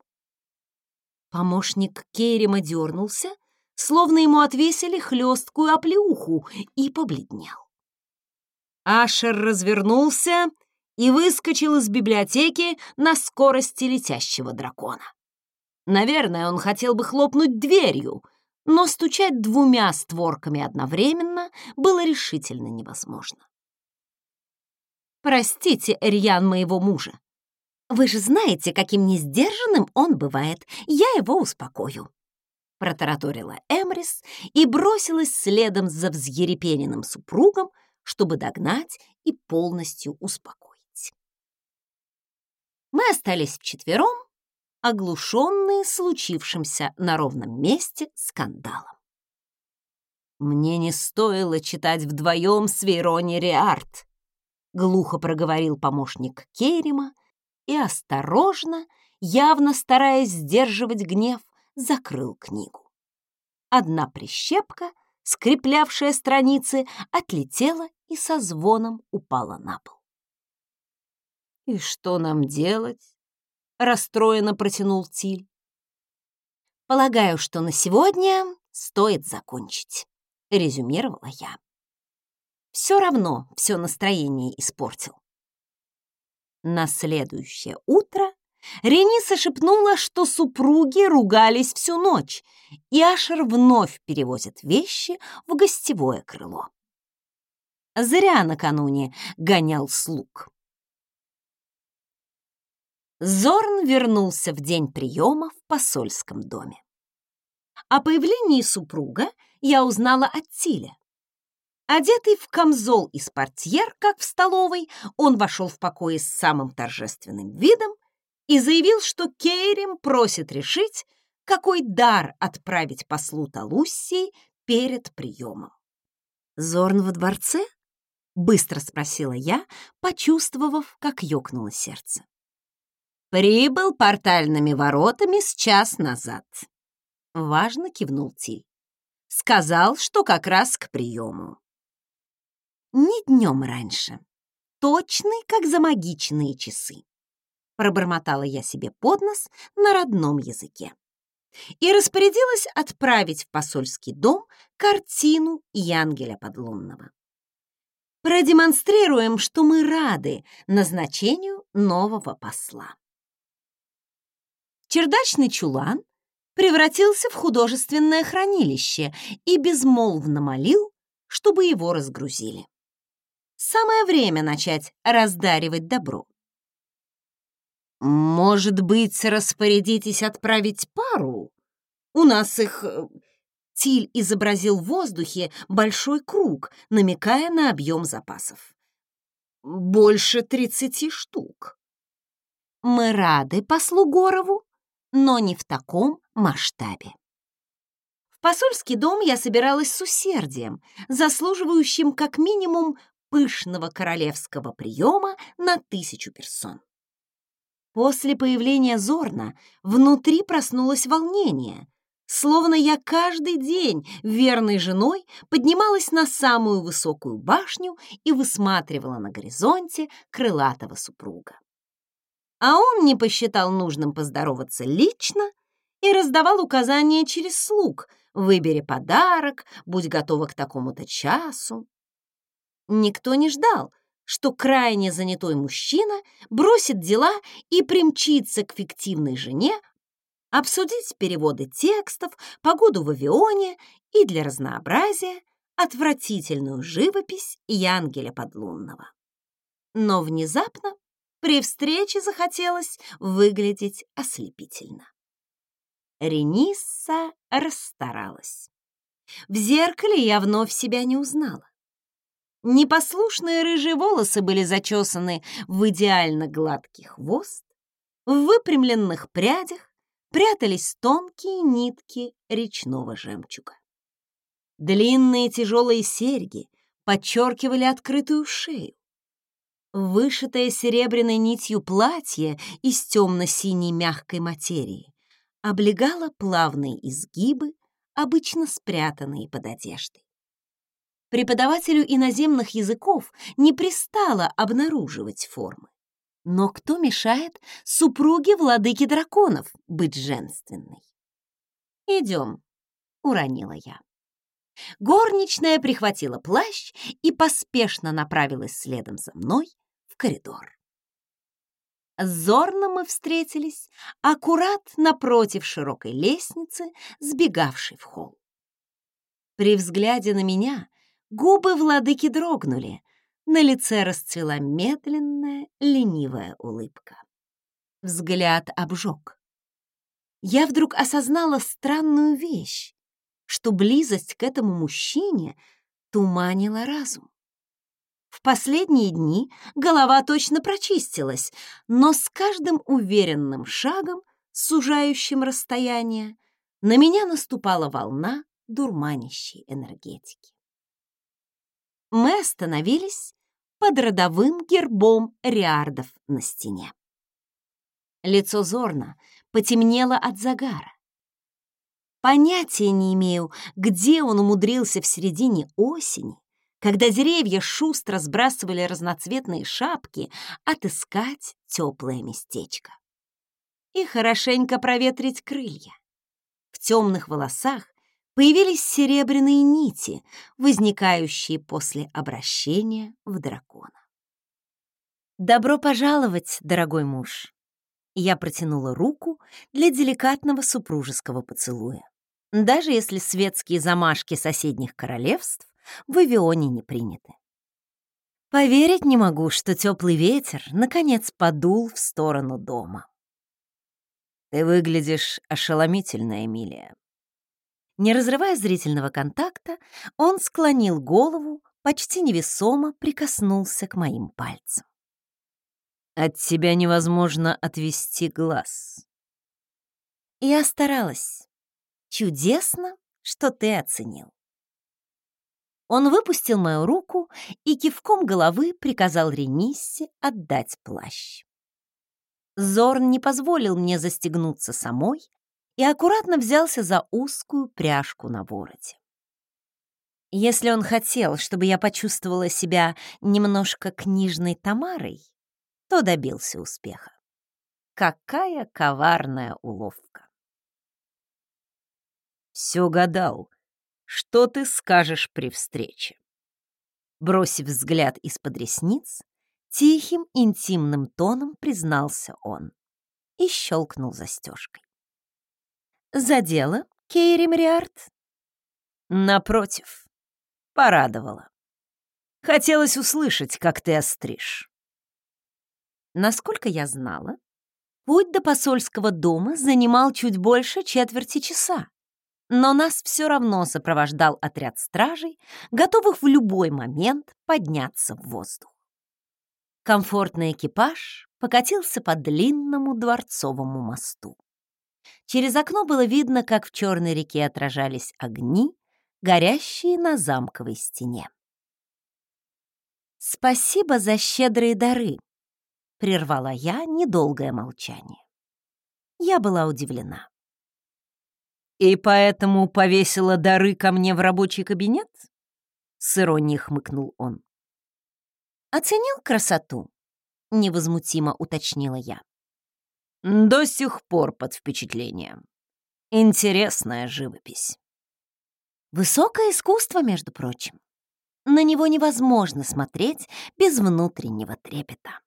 Помощник Керрима дернулся, словно ему отвесили хлесткую оплеуху, и побледнел. Ашер развернулся и выскочил из библиотеки на скорости летящего дракона. Наверное, он хотел бы хлопнуть дверью, но стучать двумя створками одновременно было решительно невозможно. Простите, Рьян моего мужа. Вы же знаете, каким несдержанным он бывает. Я его успокою. Протараторила Эмрис и бросилась следом за взъерепененным супругом, чтобы догнать и полностью успокоить. Мы остались вчетвером, оглушенные случившимся на ровном месте скандалом. Мне не стоило читать вдвоем с Вейрони Риарт, — глухо проговорил помощник Керима и осторожно, явно стараясь сдерживать гнев, закрыл книгу. Одна прищепка, скреплявшая страницы, отлетела и со звоном упала на пол. «И что нам делать?» — расстроенно протянул Тиль. «Полагаю, что на сегодня стоит закончить», — резюмировала я все равно все настроение испортил. На следующее утро Рениса шепнула, что супруги ругались всю ночь, и Ашер вновь перевозит вещи в гостевое крыло. Зря накануне гонял слуг. Зорн вернулся в день приема в посольском доме. О появлении супруга я узнала от Тиля. Одетый в камзол из портьер, как в столовой, он вошел в покое с самым торжественным видом и заявил, что Кейрим просит решить, какой дар отправить послу Талуссии перед приемом. «Зорн во дворце?» — быстро спросила я, почувствовав, как ёкнуло сердце. «Прибыл портальными воротами с час назад», — важно кивнул Тиль. «Сказал, что как раз к приему не днем раньше. Точный, как замагиченные часы. Пробормотала я себе под нос на родном языке. И распорядилась отправить в посольский дом картину Янгеля Подлунного. Продемонстрируем, что мы рады назначению нового посла. Чердачный чулан превратился в художественное хранилище и безмолвно молил, чтобы его разгрузили. Самое время начать раздаривать добро. «Может быть, распорядитесь отправить пару?» У нас их...» э, Тиль изобразил в воздухе большой круг, намекая на объем запасов. «Больше тридцати штук». «Мы рады послу Горову, но не в таком масштабе». В посольский дом я собиралась с усердием, заслуживающим как минимум пышного королевского приема на тысячу персон. После появления Зорна внутри проснулось волнение, словно я каждый день верной женой поднималась на самую высокую башню и высматривала на горизонте крылатого супруга. А он не посчитал нужным поздороваться лично и раздавал указания через слуг «Выбери подарок», «Будь готова к такому-то часу». Никто не ждал, что крайне занятой мужчина бросит дела и примчится к фиктивной жене обсудить переводы текстов, погоду в авионе и для разнообразия отвратительную живопись Янгеля Подлунного. Но внезапно при встрече захотелось выглядеть ослепительно. Ренисса расстаралась. В зеркале я вновь себя не узнала. Непослушные рыжие волосы были зачесаны в идеально гладкий хвост, в выпрямленных прядях прятались тонкие нитки речного жемчуга. Длинные тяжелые серьги подчеркивали открытую шею. Вышитое серебряной нитью платье из темно-синей мягкой материи облегало плавные изгибы, обычно спрятанные под одеждой. Преподавателю иноземных языков не пристало обнаруживать формы. Но кто мешает супруге владыки драконов быть женственной? «Идем», — уронила я. Горничная прихватила плащ и поспешно направилась следом за мной коридор. Зорно мы встретились аккурат напротив широкой лестницы, сбегавшей в холл. При взгляде на меня губы владыки дрогнули, на лице расцвела медленная, ленивая улыбка. Взгляд обжег. Я вдруг осознала странную вещь, что близость к этому мужчине туманила разум. В последние дни голова точно прочистилась, но с каждым уверенным шагом, сужающим расстояние, на меня наступала волна дурманящей энергетики. Мы остановились под родовым гербом риардов на стене. Лицо Зорна потемнело от загара. Понятия не имею, где он умудрился в середине осени когда деревья шустро сбрасывали разноцветные шапки, отыскать теплое местечко. И хорошенько проветрить крылья. В темных волосах появились серебряные нити, возникающие после обращения в дракона. «Добро пожаловать, дорогой муж!» Я протянула руку для деликатного супружеского поцелуя. Даже если светские замашки соседних королевств в Авионе не приняты. Поверить не могу, что теплый ветер наконец подул в сторону дома. Ты выглядишь ошеломительно, Эмилия. Не разрывая зрительного контакта, он склонил голову, почти невесомо прикоснулся к моим пальцам. От тебя невозможно отвести глаз. Я старалась. Чудесно, что ты оценил. Он выпустил мою руку и кивком головы приказал Рениссе отдать плащ. Зорн не позволил мне застегнуться самой и аккуратно взялся за узкую пряжку на вороте. Если он хотел, чтобы я почувствовала себя немножко книжной Тамарой, то добился успеха. Какая коварная уловка! «Все гадал», что ты скажешь при встрече?» Бросив взгляд из-под ресниц, тихим, интимным тоном признался он и щелкнул застежкой. «За дело, Кейри Мриарт?» «Напротив, порадовала. Хотелось услышать, как ты остришь». Насколько я знала, путь до посольского дома занимал чуть больше четверти часа но нас все равно сопровождал отряд стражей, готовых в любой момент подняться в воздух. Комфортный экипаж покатился по длинному дворцовому мосту. Через окно было видно, как в черной реке отражались огни, горящие на замковой стене. «Спасибо за щедрые дары», — прервала я недолгое молчание. Я была удивлена. «И поэтому повесила дары ко мне в рабочий кабинет?» — с иронией хмыкнул он. «Оценил красоту?» — невозмутимо уточнила я. «До сих пор под впечатлением. Интересная живопись». Высокое искусство, между прочим. На него невозможно смотреть без внутреннего трепета.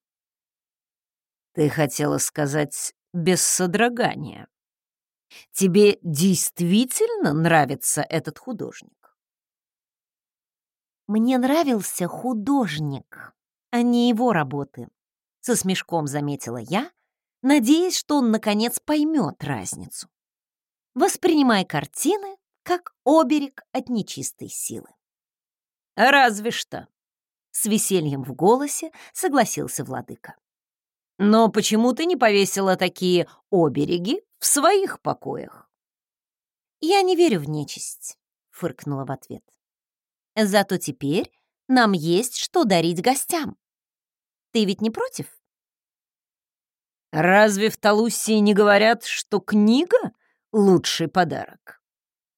«Ты хотела сказать без содрогания», Тебе действительно нравится этот художник? Мне нравился художник, а не его работы, со смешком заметила я, надеясь, что он наконец поймет разницу. Воспринимай картины как оберег от нечистой силы. Разве что, с весельем в голосе согласился владыка. Но почему ты не повесила такие обереги в своих покоях. «Я не верю в нечисть», — фыркнула в ответ. «Зато теперь нам есть что дарить гостям. Ты ведь не против?» «Разве в Талуссии не говорят, что книга — лучший подарок?»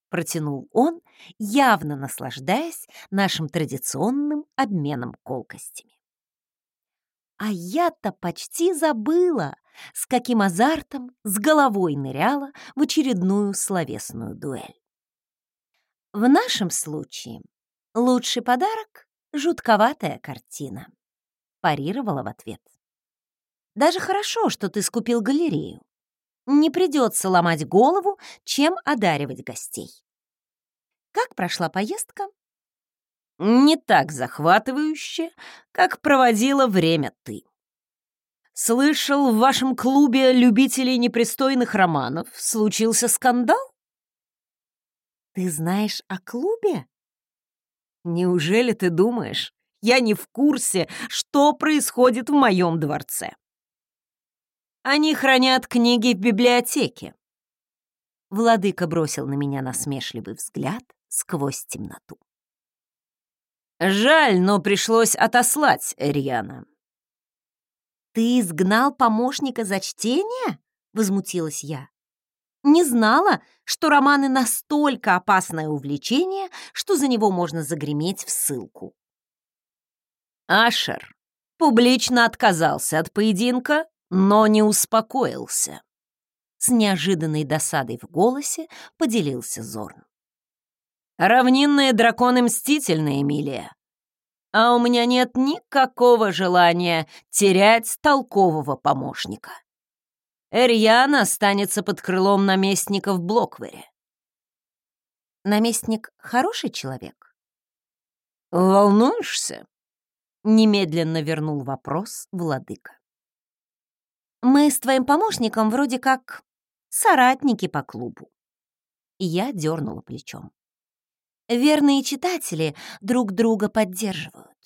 Протянул он, явно наслаждаясь нашим традиционным обменом колкостями. А я-то почти забыла, с каким азартом с головой ныряла в очередную словесную дуэль. В нашем случае лучший подарок — жутковатая картина, парировала в ответ. Даже хорошо, что ты скупил галерею. Не придется ломать голову, чем одаривать гостей. Как прошла поездка? Не так захватывающе, как проводила время ты. Слышал, в вашем клубе любителей непристойных романов случился скандал? Ты знаешь о клубе? Неужели ты думаешь, я не в курсе, что происходит в моем дворце? Они хранят книги в библиотеке. Владыка бросил на меня насмешливый взгляд сквозь темноту. Жаль, но пришлось отослать Эриана. «Ты изгнал помощника за чтение?» — возмутилась я. «Не знала, что романы настолько опасное увлечение, что за него можно загреметь в ссылку». Ашер публично отказался от поединка, но не успокоился. С неожиданной досадой в голосе поделился Зорн. «Равнинные драконы мстительны, Эмилия а у меня нет никакого желания терять толкового помощника. Эрьяна останется под крылом наместника в Блоквере. Наместник хороший человек? Волнуешься? Немедленно вернул вопрос владыка. Мы с твоим помощником вроде как соратники по клубу. Я дернула плечом. Верные читатели друг друга поддерживают.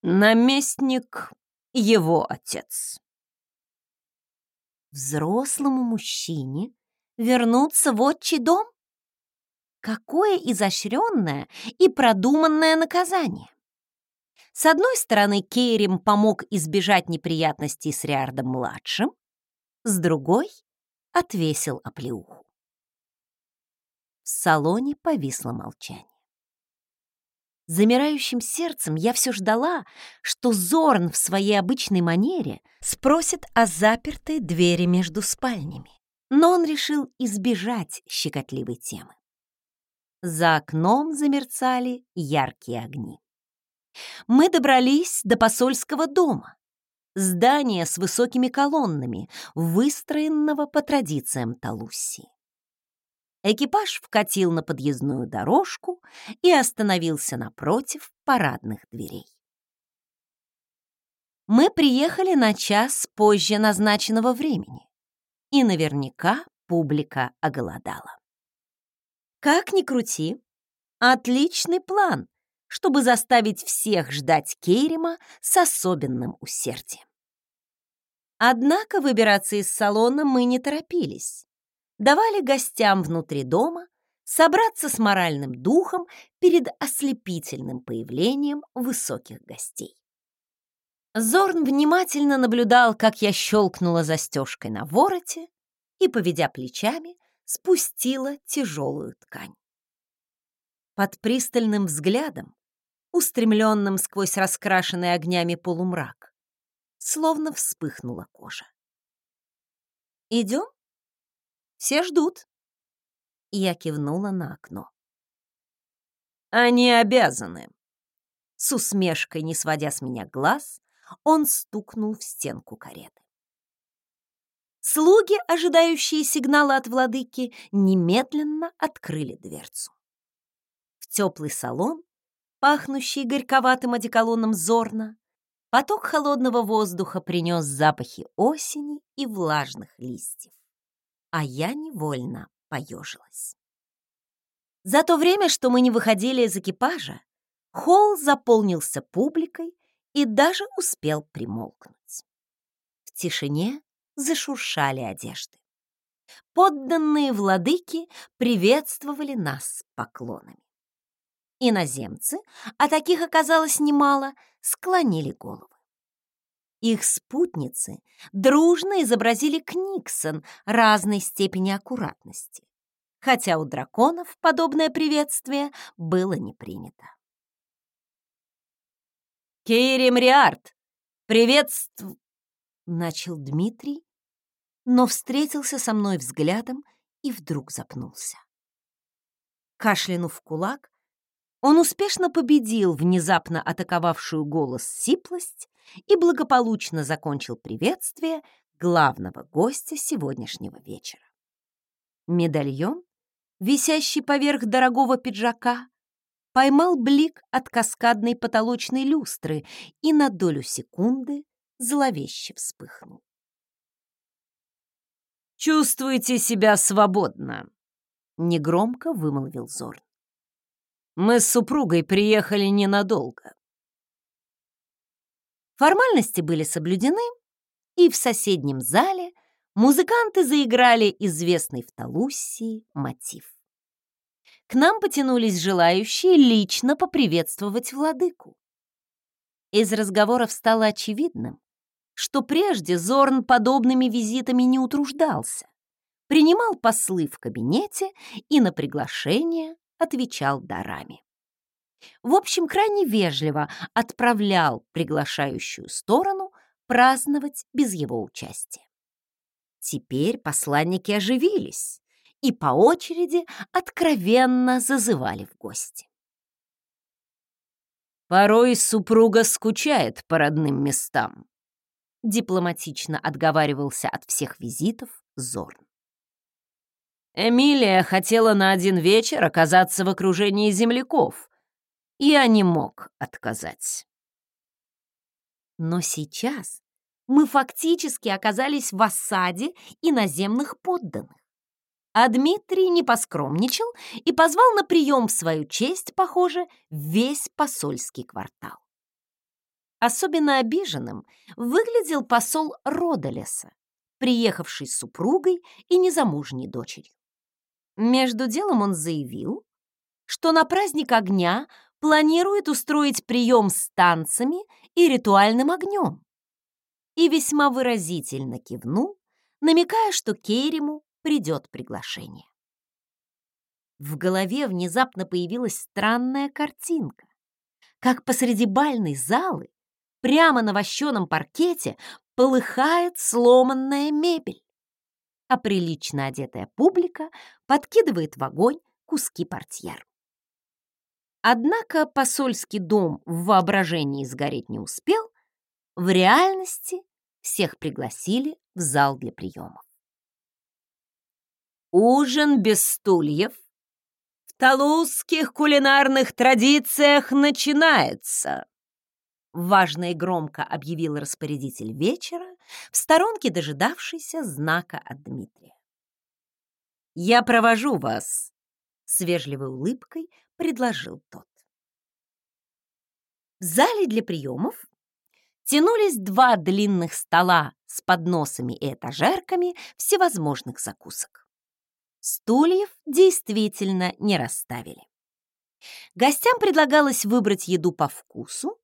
Наместник — его отец. Взрослому мужчине вернуться в отчий дом? Какое изощренное и продуманное наказание! С одной стороны, Кейрим помог избежать неприятностей с Риардом-младшим, с другой — отвесил оплеуху. В салоне повисло молчание. Замирающим сердцем я все ждала, что Зорн в своей обычной манере спросит о запертой двери между спальнями. Но он решил избежать щекотливой темы. За окном замерцали яркие огни. Мы добрались до посольского дома, здания с высокими колоннами, выстроенного по традициям Талуссии. Экипаж вкатил на подъездную дорожку и остановился напротив парадных дверей. Мы приехали на час позже назначенного времени, и наверняка публика оголодала. Как ни крути, отличный план, чтобы заставить всех ждать Кейрима с особенным усердием. Однако выбираться из салона мы не торопились. Давали гостям внутри дома собраться с моральным духом перед ослепительным появлением высоких гостей. Зорн внимательно наблюдал, как я щелкнула застежкой на вороте и, поведя плечами, спустила тяжелую ткань. Под пристальным взглядом, устремленным сквозь раскрашенный огнями полумрак, словно вспыхнула кожа. «Идем? Все ждут». Я кивнула на окно. «Они обязаны». С усмешкой, не сводя с меня глаз, он стукнул в стенку кареты. Слуги, ожидающие сигнала от владыки, немедленно открыли дверцу. В теплый салон, пахнущий горьковатым одеколоном зорна, поток холодного воздуха принес запахи осени и влажных листьев, а я невольно поежилась. За то время, что мы не выходили из экипажа, холл заполнился публикой и даже успел примолкнуть. В тишине зашуршали одежды. Подданные владыки приветствовали нас поклонами. Иноземцы, а таких оказалось немало, склонили головы. Их спутницы дружно изобразили Книксон разной степени аккуратности, хотя у драконов подобное приветствие было не принято. «Кейрим Риарт, приветств...» — начал Дмитрий, но встретился со мной взглядом и вдруг запнулся. Кашлянув кулак, он успешно победил внезапно атаковавшую голос сиплость и благополучно закончил приветствие главного гостя сегодняшнего вечера. Медальон, висящий поверх дорогого пиджака, поймал блик от каскадной потолочной люстры и на долю секунды зловеще вспыхнул. «Чувствуйте себя свободно», — негромко вымолвил Зорн. «Мы с супругой приехали ненадолго». Формальности были соблюдены, и в соседнем зале музыканты заиграли известный в Талуссии мотив. К нам потянулись желающие лично поприветствовать владыку. Из разговоров стало очевидным, что прежде Зорн подобными визитами не утруждался, принимал послы в кабинете и на приглашение отвечал дарами. В общем, крайне вежливо отправлял приглашающую сторону праздновать без его участия. Теперь посланники оживились и по очереди откровенно зазывали в гости. Порой супруга скучает по родным местам, дипломатично отговаривался от всех визитов Зорн. Эмилия хотела на один вечер оказаться в окружении земляков. Я не мог отказать. Но сейчас мы фактически оказались в осаде иноземных подданных. А Дмитрий не поскромничал и позвал на прием в свою честь, похоже, весь посольский квартал. Особенно обиженным выглядел посол Родолеса, приехавший с супругой и незамужней дочерью. Между делом он заявил, что на праздник огня планирует устроить прием с танцами и ритуальным огнем. И весьма выразительно кивнул, намекая, что Кейриму придет приглашение. В голове внезапно появилась странная картинка, как посреди бальной залы прямо на вощеном паркете полыхает сломанная мебель, а прилично одетая публика подкидывает в огонь куски портьер. Однако посольский дом в воображении сгореть не успел, в реальности всех пригласили в зал для приемов. Ужин без стульев в талузских кулинарных традициях начинается важно и громко объявил распорядитель вечера, в сторонке дожидавшийся знака от Дмитрия. «Я провожу вас, С вежливой улыбкой предложил тот. В зале для приемов тянулись два длинных стола с подносами и этажерками всевозможных закусок. Стульев действительно не расставили. Гостям предлагалось выбрать еду по вкусу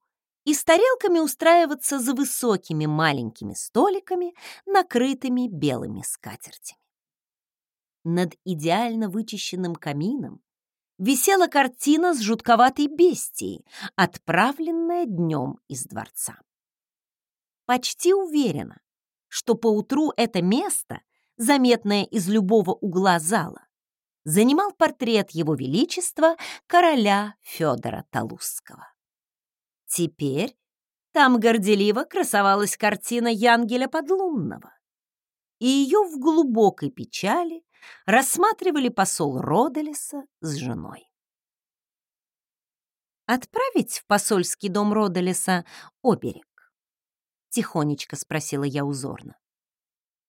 и с тарелками устраиваться за высокими маленькими столиками, накрытыми белыми скатертями. Над идеально вычищенным камином висела картина с жутковатой бестией, отправленная днем из дворца. Почти уверена, что поутру это место, заметное из любого угла зала, занимал портрет его величества короля Федора Талузского. Теперь там горделиво красовалась картина Янгеля Подлунного, и ее в глубокой печали рассматривали посол Роделеса с женой. «Отправить в посольский дом Роделеса оберег?» — тихонечко спросила я узорно.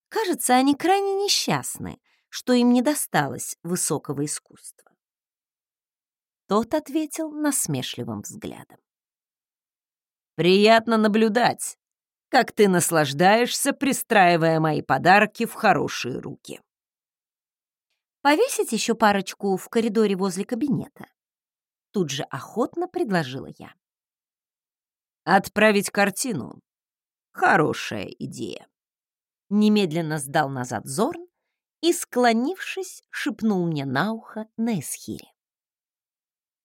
«Кажется, они крайне несчастны, что им не досталось высокого искусства». Тот ответил насмешливым взглядом. «Приятно наблюдать, как ты наслаждаешься, пристраивая мои подарки в хорошие руки». Повесить еще парочку в коридоре возле кабинета. Тут же охотно предложила я. Отправить картину. Хорошая идея. Немедленно сдал назад Зорн и, склонившись, шепнул мне на ухо на эсхире.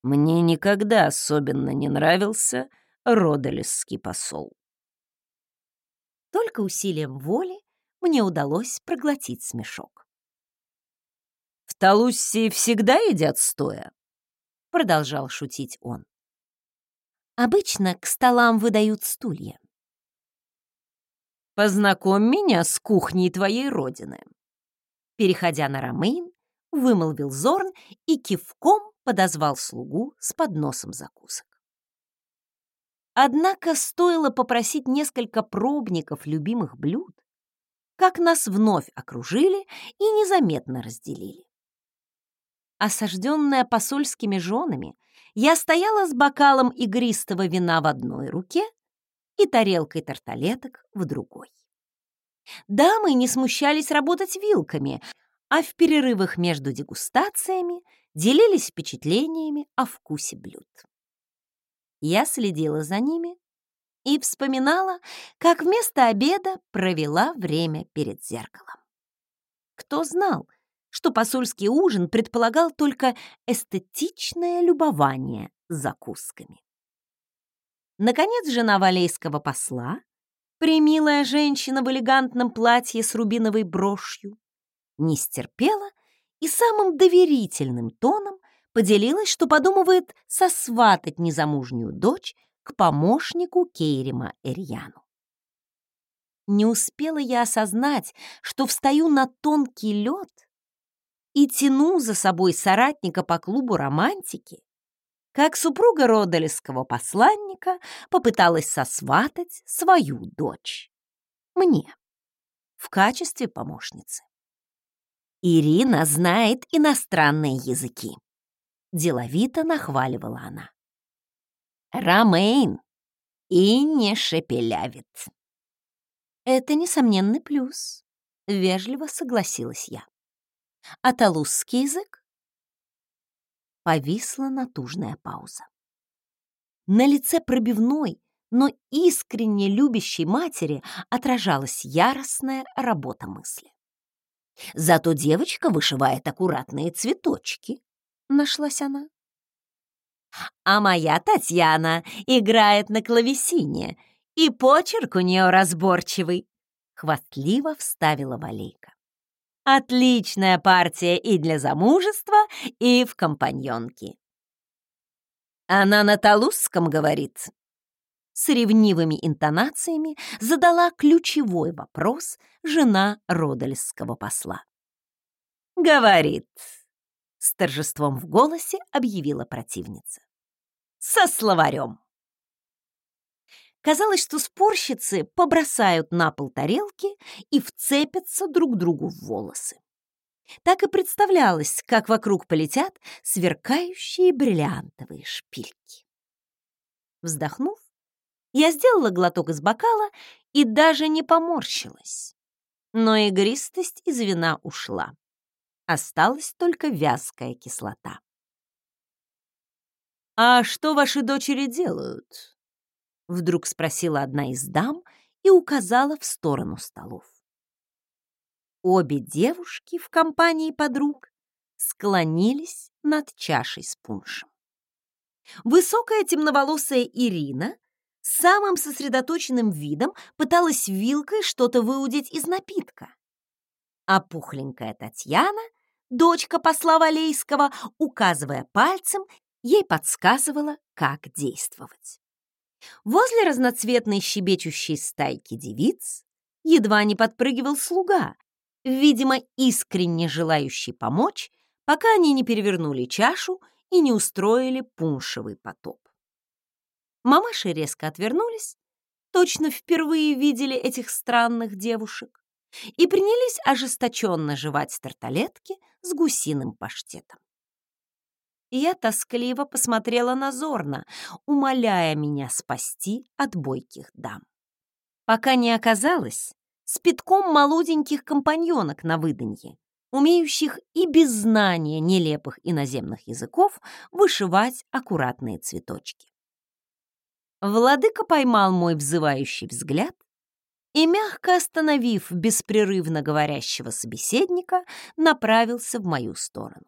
Мне никогда особенно не нравился родолесский посол. Только усилием воли мне удалось проглотить смешок. «В Талуссии всегда едят стоя?» — продолжал шутить он. «Обычно к столам выдают стулья». «Познакомь меня с кухней твоей родины». Переходя на ромейн, вымолвил Зорн и кивком подозвал слугу с подносом закусок. Однако стоило попросить несколько пробников любимых блюд, как нас вновь окружили и незаметно разделили. Осажденная посольскими женами, я стояла с бокалом игристого вина в одной руке и тарелкой тарталеток в другой. Дамы не смущались работать вилками, а в перерывах между дегустациями делились впечатлениями о вкусе блюд. Я следила за ними и вспоминала, как вместо обеда провела время перед зеркалом. Кто знал, что посольский ужин предполагал только эстетичное любование закусками. Наконец, жена валейского посла, примилая женщина в элегантном платье с рубиновой брошью, не стерпела и самым доверительным тоном поделилась, что подумывает сосватать незамужнюю дочь к помощнику Кейрима Эрьяну. Не успела я осознать, что встаю на тонкий лед и тяну за собой соратника по клубу романтики, как супруга родолесского посланника попыталась сосватать свою дочь. Мне. В качестве помощницы. Ирина знает иностранные языки. Деловито нахваливала она. Ромейн и не шепелявит. Это несомненный плюс, вежливо согласилась я. А талузский язык? Повисла натужная пауза. На лице пробивной, но искренне любящей матери отражалась яростная работа мысли. Зато девочка вышивает аккуратные цветочки, нашлась она. А моя Татьяна играет на клавесине, и почерк у нее разборчивый, хвастливо вставила Валейка. Отличная партия и для замужества, и в компаньонки. Она на талузском говорит. С ревнивыми интонациями задала ключевой вопрос жена родольского посла. «Говорит», — с торжеством в голосе объявила противница. «Со словарем». Казалось, что спорщицы побросают на пол тарелки и вцепятся друг другу в волосы. Так и представлялось, как вокруг полетят сверкающие бриллиантовые шпильки. Вздохнув, я сделала глоток из бокала и даже не поморщилась. Но игристость из вина ушла. Осталась только вязкая кислота. «А что ваши дочери делают?» Вдруг спросила одна из дам и указала в сторону столов. Обе девушки в компании подруг склонились над чашей с пуншем. Высокая темноволосая Ирина самым сосредоточенным видом пыталась вилкой что-то выудить из напитка. А пухленькая Татьяна, дочка посла Валейского, указывая пальцем, ей подсказывала, как действовать. Возле разноцветной щебечущей стайки девиц едва не подпрыгивал слуга, видимо, искренне желающий помочь, пока они не перевернули чашу и не устроили пуншевый потоп. Мамаши резко отвернулись, точно впервые видели этих странных девушек, и принялись ожесточенно жевать тарталетки с гусиным паштетом. Я тоскливо посмотрела на Зорна, умоляя меня спасти от бойких дам. Пока не оказалось с пятком молоденьких компаньонок на выданье, умеющих и без знания нелепых иноземных языков вышивать аккуратные цветочки. Владыка поймал мой взывающий взгляд и, мягко остановив беспрерывно говорящего собеседника, направился в мою сторону.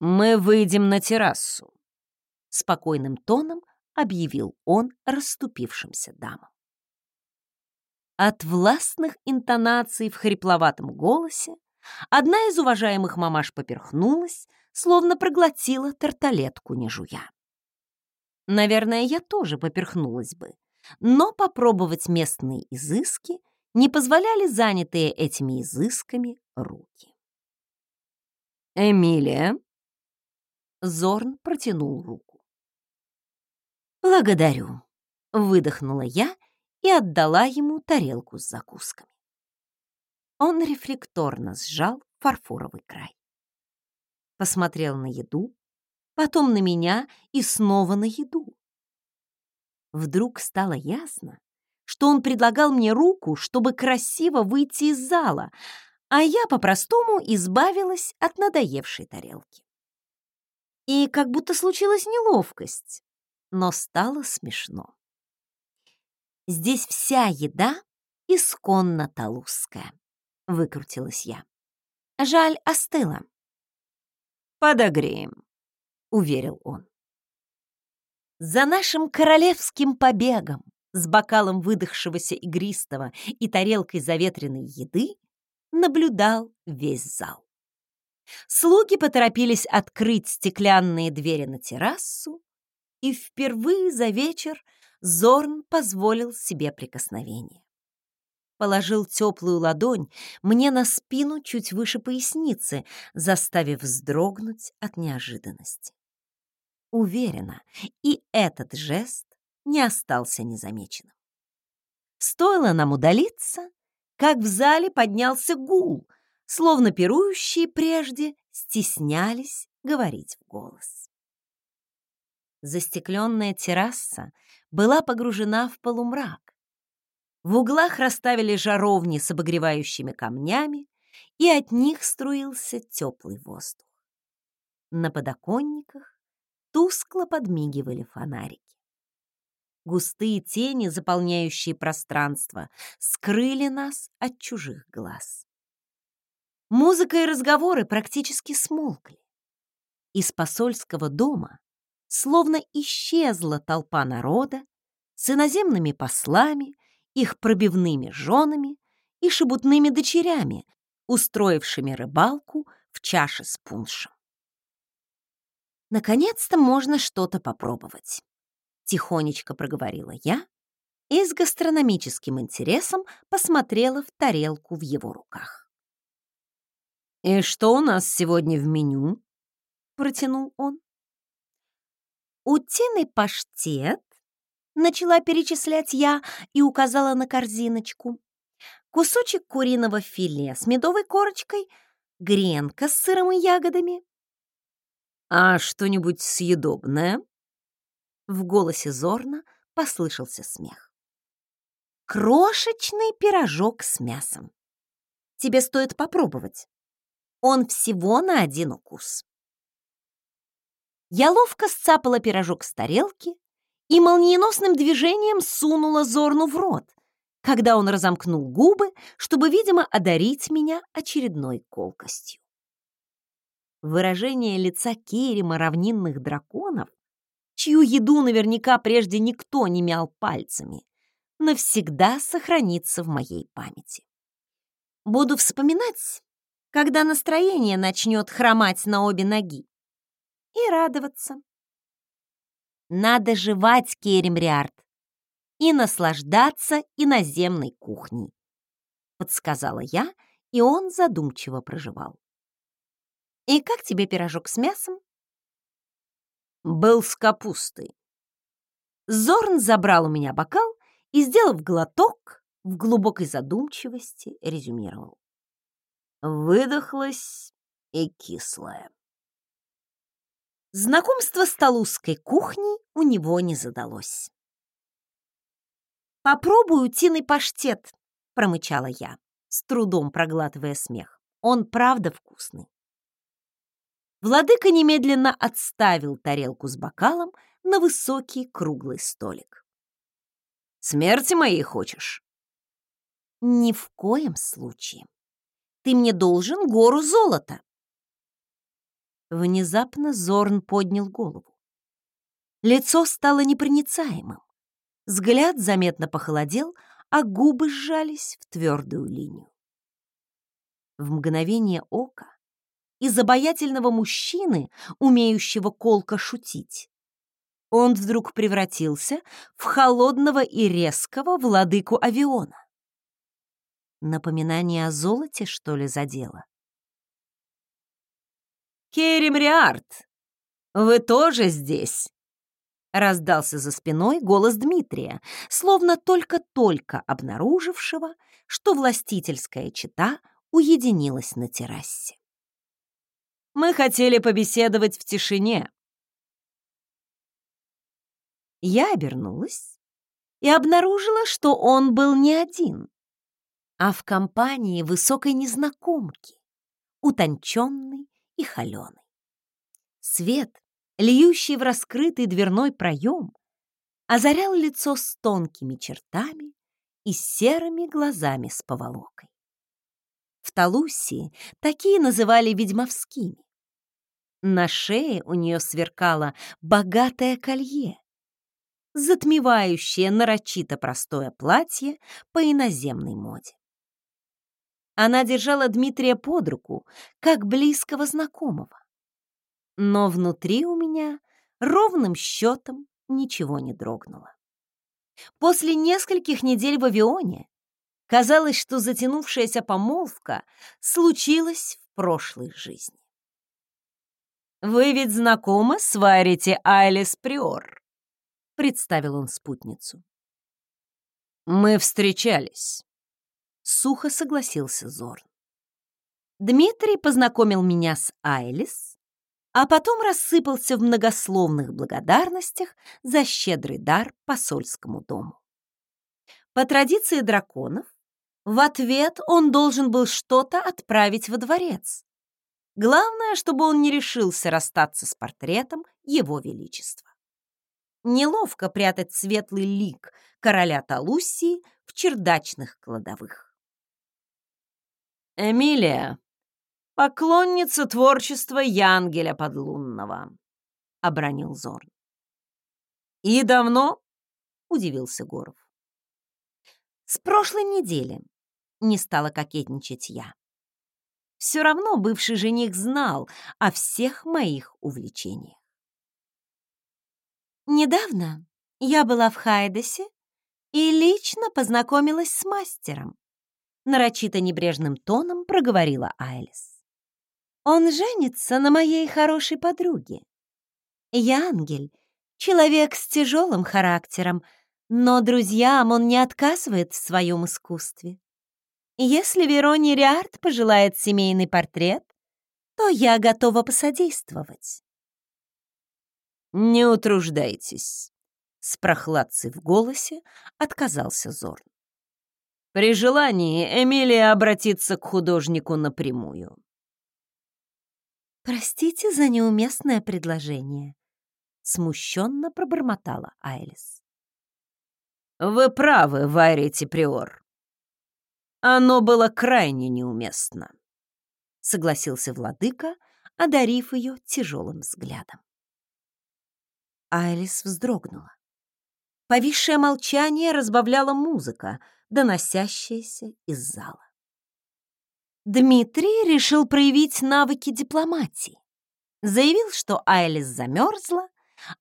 «Мы выйдем на террасу», — спокойным тоном объявил он расступившимся дамам. От властных интонаций в хрипловатом голосе одна из уважаемых мамаш поперхнулась, словно проглотила тарталетку, не жуя. Наверное, я тоже поперхнулась бы, но попробовать местные изыски не позволяли занятые этими изысками руки. «Эмилия», Зорн протянул руку. «Благодарю», — выдохнула я и отдала ему тарелку с закусками. Он рефлекторно сжал фарфоровый край. Посмотрел на еду, потом на меня и снова на еду. Вдруг стало ясно, что он предлагал мне руку, чтобы красиво выйти из зала, а я по-простому избавилась от надоевшей тарелки и как будто случилась неловкость, но стало смешно. «Здесь вся еда исконно талузская», — выкрутилась я. «Жаль, остыла». «Подогреем», — уверил он. За нашим королевским побегом с бокалом выдохшегося игристого и тарелкой заветренной еды наблюдал весь зал. Слуги поторопились открыть стеклянные двери на террасу, и впервые за вечер Зорн позволил себе прикосновение. Положил теплую ладонь мне на спину чуть выше поясницы, заставив вздрогнуть от неожиданности. Уверена, и этот жест не остался незамеченным. Стоило нам удалиться, как в зале поднялся гул — словно пирующие прежде стеснялись говорить в голос. Застекленная терраса была погружена в полумрак. В углах расставили жаровни с обогревающими камнями, и от них струился теплый воздух. На подоконниках тускло подмигивали фонарики. Густые тени, заполняющие пространство, скрыли нас от чужих глаз. Музыка и разговоры практически смолкли. Из посольского дома словно исчезла толпа народа с иноземными послами, их пробивными женами и шебутными дочерями, устроившими рыбалку в чаше с пуншем. «Наконец-то можно что-то попробовать», — тихонечко проговорила я и с гастрономическим интересом посмотрела в тарелку в его руках. «И что у нас сегодня в меню?» — протянул он. «Утиный паштет», — начала перечислять я и указала на корзиночку. «Кусочек куриного филе с медовой корочкой, гренка с сыром и ягодами. «А что-нибудь съедобное?» В голосе Зорна послышался смех. «Крошечный пирожок с мясом. Тебе стоит попробовать. Он всего на один укус». Я ловко сцапала пирожок с тарелки и молниеносным движением сунула Зорну в рот, когда он разомкнул губы, чтобы, видимо, одарить меня очередной колкостью. Выражение лица Керема равнинных драконов, чью еду наверняка прежде никто не мял пальцами, навсегда сохранится в моей памяти. Буду вспоминать, когда настроение начнет хромать на обе ноги и радоваться. Надо жевать, Керемриард, и наслаждаться иноземной кухней, подсказала я, и он задумчиво проживал. И как тебе пирожок с мясом? Был с капустой. Зорн забрал у меня бокал и, сделав глоток, в глубокой задумчивости резюмировал. Выдохлась и кислая. Знакомство с талузской кухней у него не задалось. «Попробую утиный паштет», — промычала я, с трудом проглатывая смех. «Он правда вкусный». Владыка немедленно отставил тарелку с бокалом на высокий круглый столик. «Смерти моей хочешь?» «Ни в коем случае. Ты мне должен гору золота». Внезапно Зорн поднял голову. Лицо стало непроницаемым. Взгляд заметно похолодел, а губы сжались в твердую линию. В мгновение ока из обаятельного мужчины, умеющего колко шутить, он вдруг превратился в холодного и резкого владыку авиона. Напоминание о золоте, что ли, задело? «Керемриард, вы тоже здесь?» Раздался за спиной голос Дмитрия, словно только-только обнаружившего, что властительская чита уединилась на террасе. «Мы хотели побеседовать в тишине». Я обернулась и обнаружила, что он был не один, а в компании высокой незнакомки, утонченной и холеный. Свет, льющий в раскрытый дверной проем, озарял лицо с тонкими чертами и серыми глазами с поволокой. В Талусии такие называли ведьмовскими. На шее у нее сверкало богатое колье, затмевающее нарочито простое платье по иноземной моде. Она держала Дмитрия под руку, как близкого знакомого. Но внутри у меня ровным счетом ничего не дрогнуло. После нескольких недель в авионе казалось, что затянувшаяся помолвка случилась в прошлой жизни. «Вы ведь знакомы с Варите Айлис Приор?» — представил он спутницу. «Мы встречались», сухо согласился Зорн. Дмитрий познакомил меня с Айлис, а потом рассыпался в многословных благодарностях за щедрый дар посольскому дому. По традиции драконов, в ответ он должен был что-то отправить во дворец. Главное, чтобы он не решился расстаться с портретом Его Величества. Неловко прятать светлый лик короля Талусии в чердачных кладовых. Эмилия, поклонница творчества Янгеля Подлунного, — обронил Зорн. «И давно?» — удивился Горов. «С прошлой недели», — не стала кокетничать я. Все равно бывший жених знал о всех моих увлечениях. Недавно я была в Хайдесе и лично познакомилась с мастером нарочито небрежным тоном проговорила Айлис. «Он женится на моей хорошей подруге. Я ангель, человек с тяжелым характером, но друзьям он не отказывает в своем искусстве. Если Верони Риард пожелает семейный портрет, то я готова посодействовать. «Не утруждайтесь», — с прохладцей в голосе отказался Зорн. «При желании Эмилия обратится к художнику напрямую». «Простите за неуместное предложение», — смущенно пробормотала Айлис. «Вы правы, Вайрити Приор. Оно было крайне неуместно», — согласился владыка, одарив ее тяжелым взглядом. Айлис вздрогнула. Повисшее молчание разбавляла музыка, доносящаяся из зала. Дмитрий решил проявить навыки дипломатии. Заявил, что Айлис замерзла,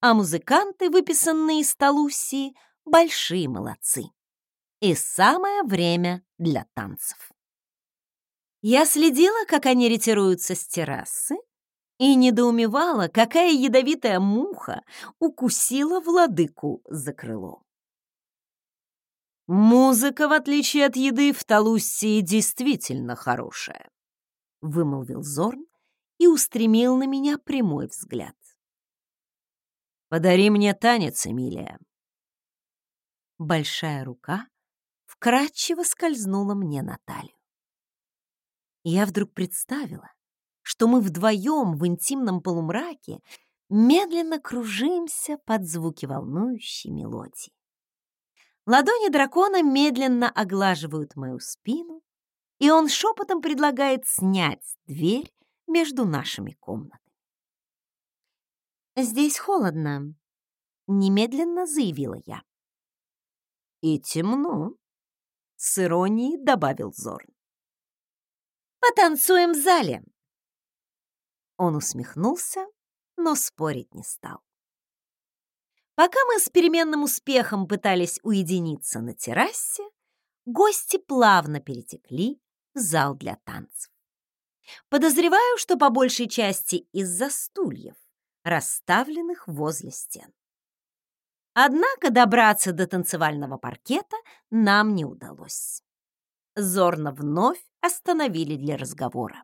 а музыканты, выписанные из Талусии, большие молодцы. И самое время для танцев. Я следила, как они ретируются с террасы, и недоумевала, какая ядовитая муха укусила владыку за крыло. «Музыка, в отличие от еды, в Талуссии действительно хорошая», — вымолвил Зорн и устремил на меня прямой взгляд. «Подари мне танец, Эмилия». Большая рука вкрадчиво скользнула мне на талию. Я вдруг представила, что мы вдвоем в интимном полумраке медленно кружимся под звуки волнующей мелодии. Ладони дракона медленно оглаживают мою спину, и он шепотом предлагает снять дверь между нашими комнатами. «Здесь холодно», — немедленно заявила я. «И темно», — с иронией добавил Зорн. «Потанцуем в зале», он усмехнулся, но спорить не стал. Пока мы с переменным успехом пытались уединиться на террасе, гости плавно перетекли в зал для танцев. Подозреваю, что по большей части из-за стульев, расставленных возле стен. Однако добраться до танцевального паркета нам не удалось. Зорно вновь остановили для разговора.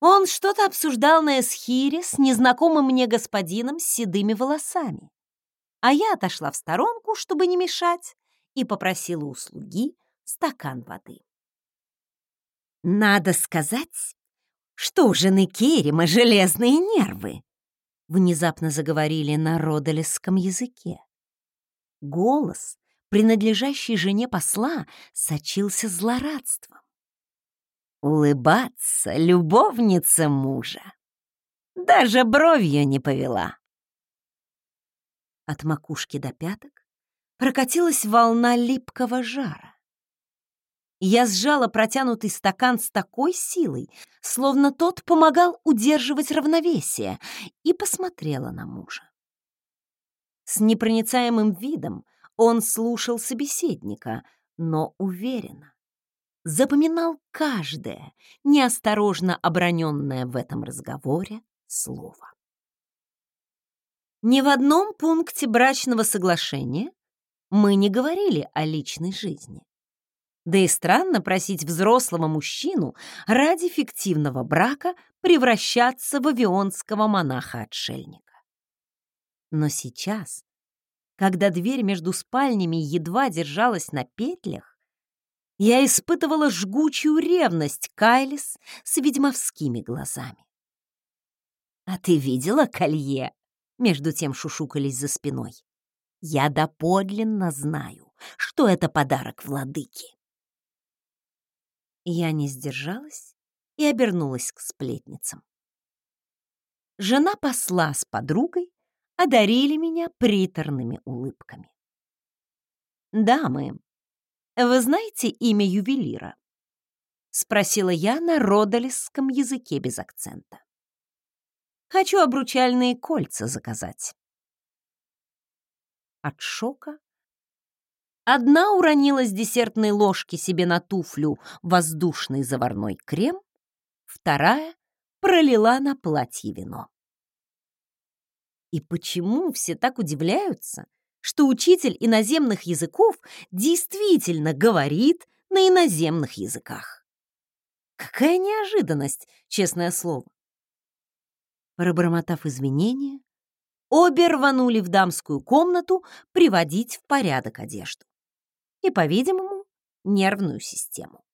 Он что-то обсуждал на эсхире с незнакомым мне господином с седыми волосами. А я отошла в сторонку, чтобы не мешать, и попросила услуги стакан воды. «Надо сказать, что у жены Керрима железные нервы!» Внезапно заговорили на родолесском языке. Голос, принадлежащий жене посла, сочился злорадством улыбаться любовница мужа. Даже бровью не повела. От макушки до пяток прокатилась волна липкого жара. Я сжала протянутый стакан с такой силой, словно тот помогал удерживать равновесие, и посмотрела на мужа. С непроницаемым видом он слушал собеседника, но уверенно запоминал каждое неосторожно оброненное в этом разговоре слово. Ни в одном пункте брачного соглашения мы не говорили о личной жизни. Да и странно просить взрослого мужчину ради фиктивного брака превращаться в авионского монаха-отшельника. Но сейчас, когда дверь между спальнями едва держалась на петлях, я испытывала жгучую ревность Кайлис с ведьмовскими глазами. «А ты видела колье?» — между тем шушукались за спиной. «Я доподлинно знаю, что это подарок владыки». Я не сдержалась и обернулась к сплетницам. Жена посла с подругой одарили меня приторными улыбками. «Дамы, «Вы знаете имя ювелира?» — спросила я на родолесском языке без акцента. «Хочу обручальные кольца заказать». От шока одна уронила с десертной ложки себе на туфлю воздушный заварной крем, вторая пролила на платье вино. И почему все так удивляются, что учитель иноземных языков действительно говорит на иноземных языках. Какая неожиданность, честное слово. Пробормотав извинения, обе рванули в дамскую комнату приводить в порядок одежду и, по-видимому, нервную систему.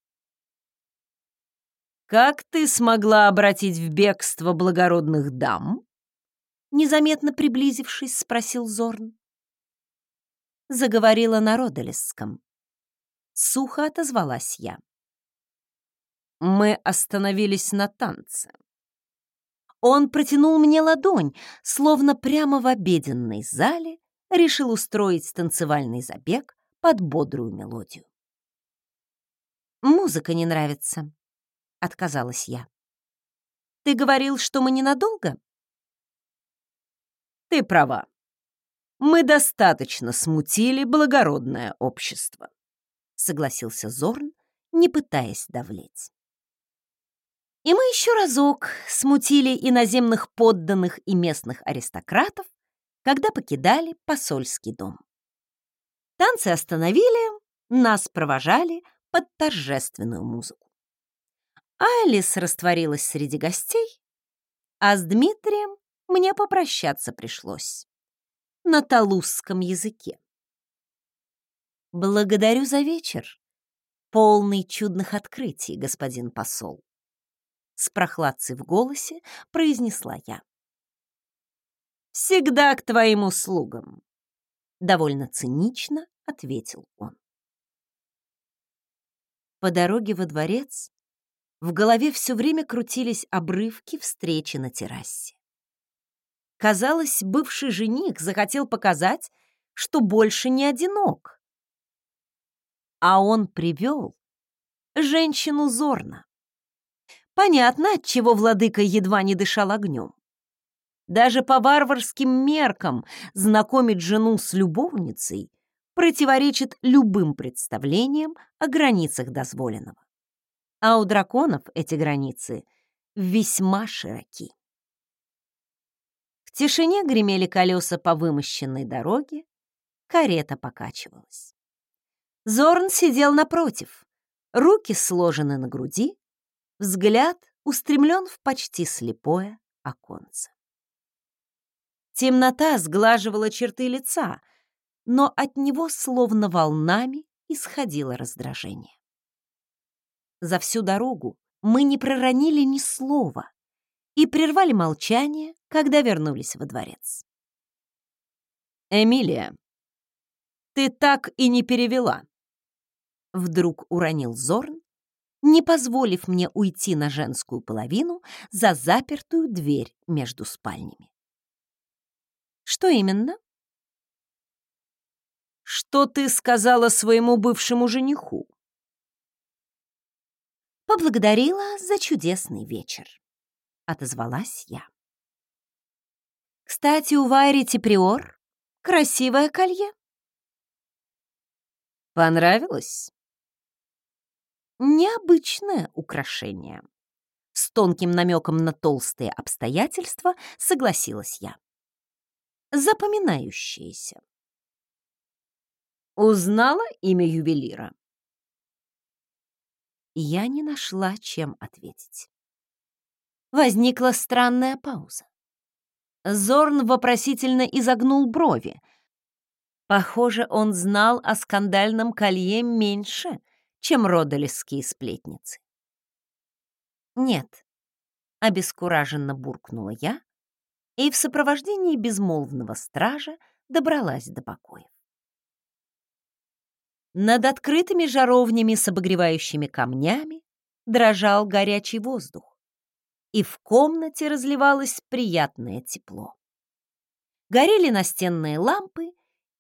«Как ты смогла обратить в бегство благородных дам?» Незаметно приблизившись, спросил Зорн. Заговорила на Родолесском. Сухо отозвалась я. Мы остановились на танце. Он протянул мне ладонь, словно прямо в обеденной зале решил устроить танцевальный забег под бодрую мелодию. «Музыка не нравится», — отказалась я. «Ты говорил, что мы ненадолго?» «Ты права. Мы достаточно смутили благородное общество», — согласился Зорн, не пытаясь давлеть. И мы еще разок смутили иноземных подданных и местных аристократов, когда покидали посольский дом. Танцы остановили, нас провожали под торжественную музыку. Алис растворилась среди гостей, а с Дмитрием мне попрощаться пришлось на талузском языке. Благодарю за вечер, полный чудных открытий, господин посол с прохладцей в голосе произнесла я. «Всегда к твоим услугам», — довольно цинично ответил он. По дороге во дворец в голове все время крутились обрывки встречи на террасе. Казалось, бывший жених захотел показать, что больше не одинок. А он привел женщину Зорна. Понятно, от чего владыка едва не дышал огнем. Даже по варварским меркам знакомить жену с любовницей противоречит любым представлениям о границах дозволенного. А у драконов эти границы весьма широки. В тишине гремели колеса по вымощенной дороге, карета покачивалась. Зорн сидел напротив, руки сложены на груди, Взгляд устремлен в почти слепое оконце. Темнота сглаживала черты лица, но от него словно волнами исходило раздражение. За всю дорогу мы не проронили ни слова и прервали молчание, когда вернулись во дворец. «Эмилия, ты так и не перевела!» Вдруг уронил Зорн, не позволив мне уйти на женскую половину за запертую дверь между спальнями. Что именно? Что ты сказала своему бывшему жениху? Поблагодарила за чудесный вечер, отозвалась я. Кстати, у Вайри Теприор красивое колье. Понравилось? необычное украшение. С тонким намеком на толстые обстоятельства согласилась я. Запоминающееся. Узнала имя ювелира? Я не нашла, чем ответить. Возникла странная пауза. Зорн вопросительно изогнул брови. Похоже, он знал о скандальном колье меньше, чем родолесские сплетницы. «Нет», — обескураженно буркнула я и в сопровождении безмолвного стража добралась до покоев. Над открытыми жаровнями с обогревающими камнями дрожал горячий воздух, и в комнате разливалось приятное тепло. Горели настенные лампы,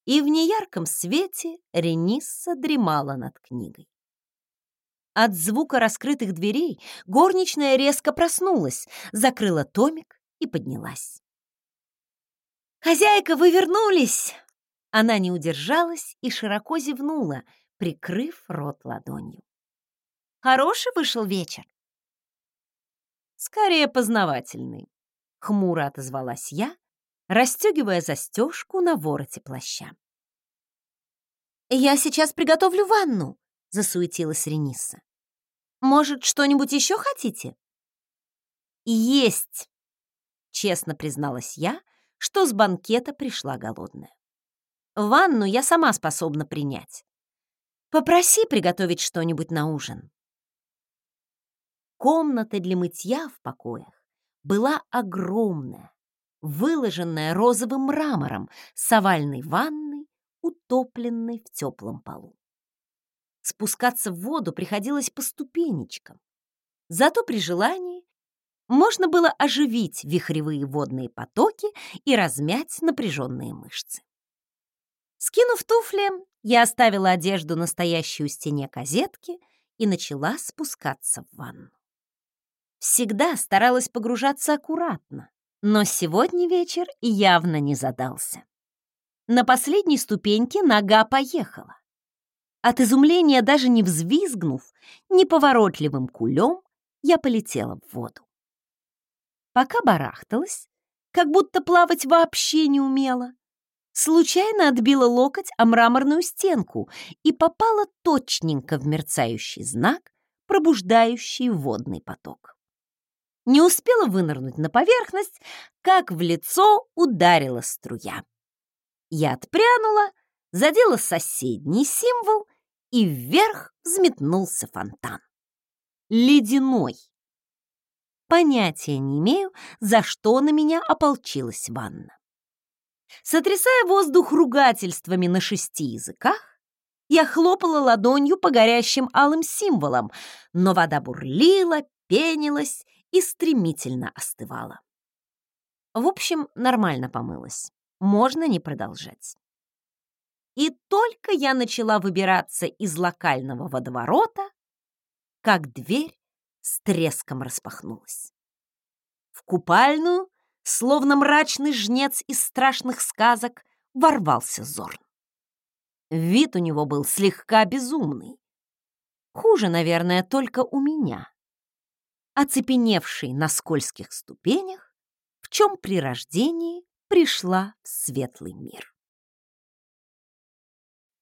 и в неярком свете Ренисса дремала над книгой. От звука раскрытых дверей горничная резко проснулась, закрыла томик и поднялась. «Хозяйка, вы вернулись!» Она не удержалась и широко зевнула, прикрыв рот ладонью. «Хороший вышел вечер?» «Скорее познавательный», — хмуро отозвалась я, расстегивая застежку на вороте плаща. «Я сейчас приготовлю ванну», засуетилась Ренисса. Может, что-нибудь еще хотите? Есть, честно призналась я, что с банкета пришла голодная. Ванну я сама способна принять. Попроси приготовить что-нибудь на ужин. Комната для мытья в покоях была огромная, выложенная розовым мрамором с овальной ванной, утопленной в теплом полу. Спускаться в воду приходилось по ступенечкам. Зато при желании можно было оживить вихревые водные потоки и размять напряженные мышцы. Скинув туфли, я оставила одежду на стоящей у стене козетки и начала спускаться в ванну. Всегда старалась погружаться аккуратно, но сегодня вечер явно не задался. На последней ступеньке нога поехала. От изумления, даже не взвизгнув, неповоротливым кулем, я полетела в воду. Пока барахталась, как будто плавать вообще не умела, случайно отбила локоть о мраморную стенку и попала точненько в мерцающий знак, пробуждающий водный поток. Не успела вынырнуть на поверхность, как в лицо ударила струя. Я отпрянула, задела соседний символ, и вверх взметнулся фонтан. Ледяной. Понятия не имею, за что на меня ополчилась ванна. Сотрясая воздух ругательствами на шести языках, я хлопала ладонью по горящим алым символам, но вода бурлила, пенилась и стремительно остывала. В общем, нормально помылась. Можно не продолжать. И только я начала выбираться из локального водоворота, как дверь с треском распахнулась. В купальную словно мрачный жнец из страшных сказок, ворвался Зорн. Вид у него был слегка безумный. Хуже, наверное, только у меня. Оцепеневший на скользких ступенях, в чем при рождении пришла в светлый мир.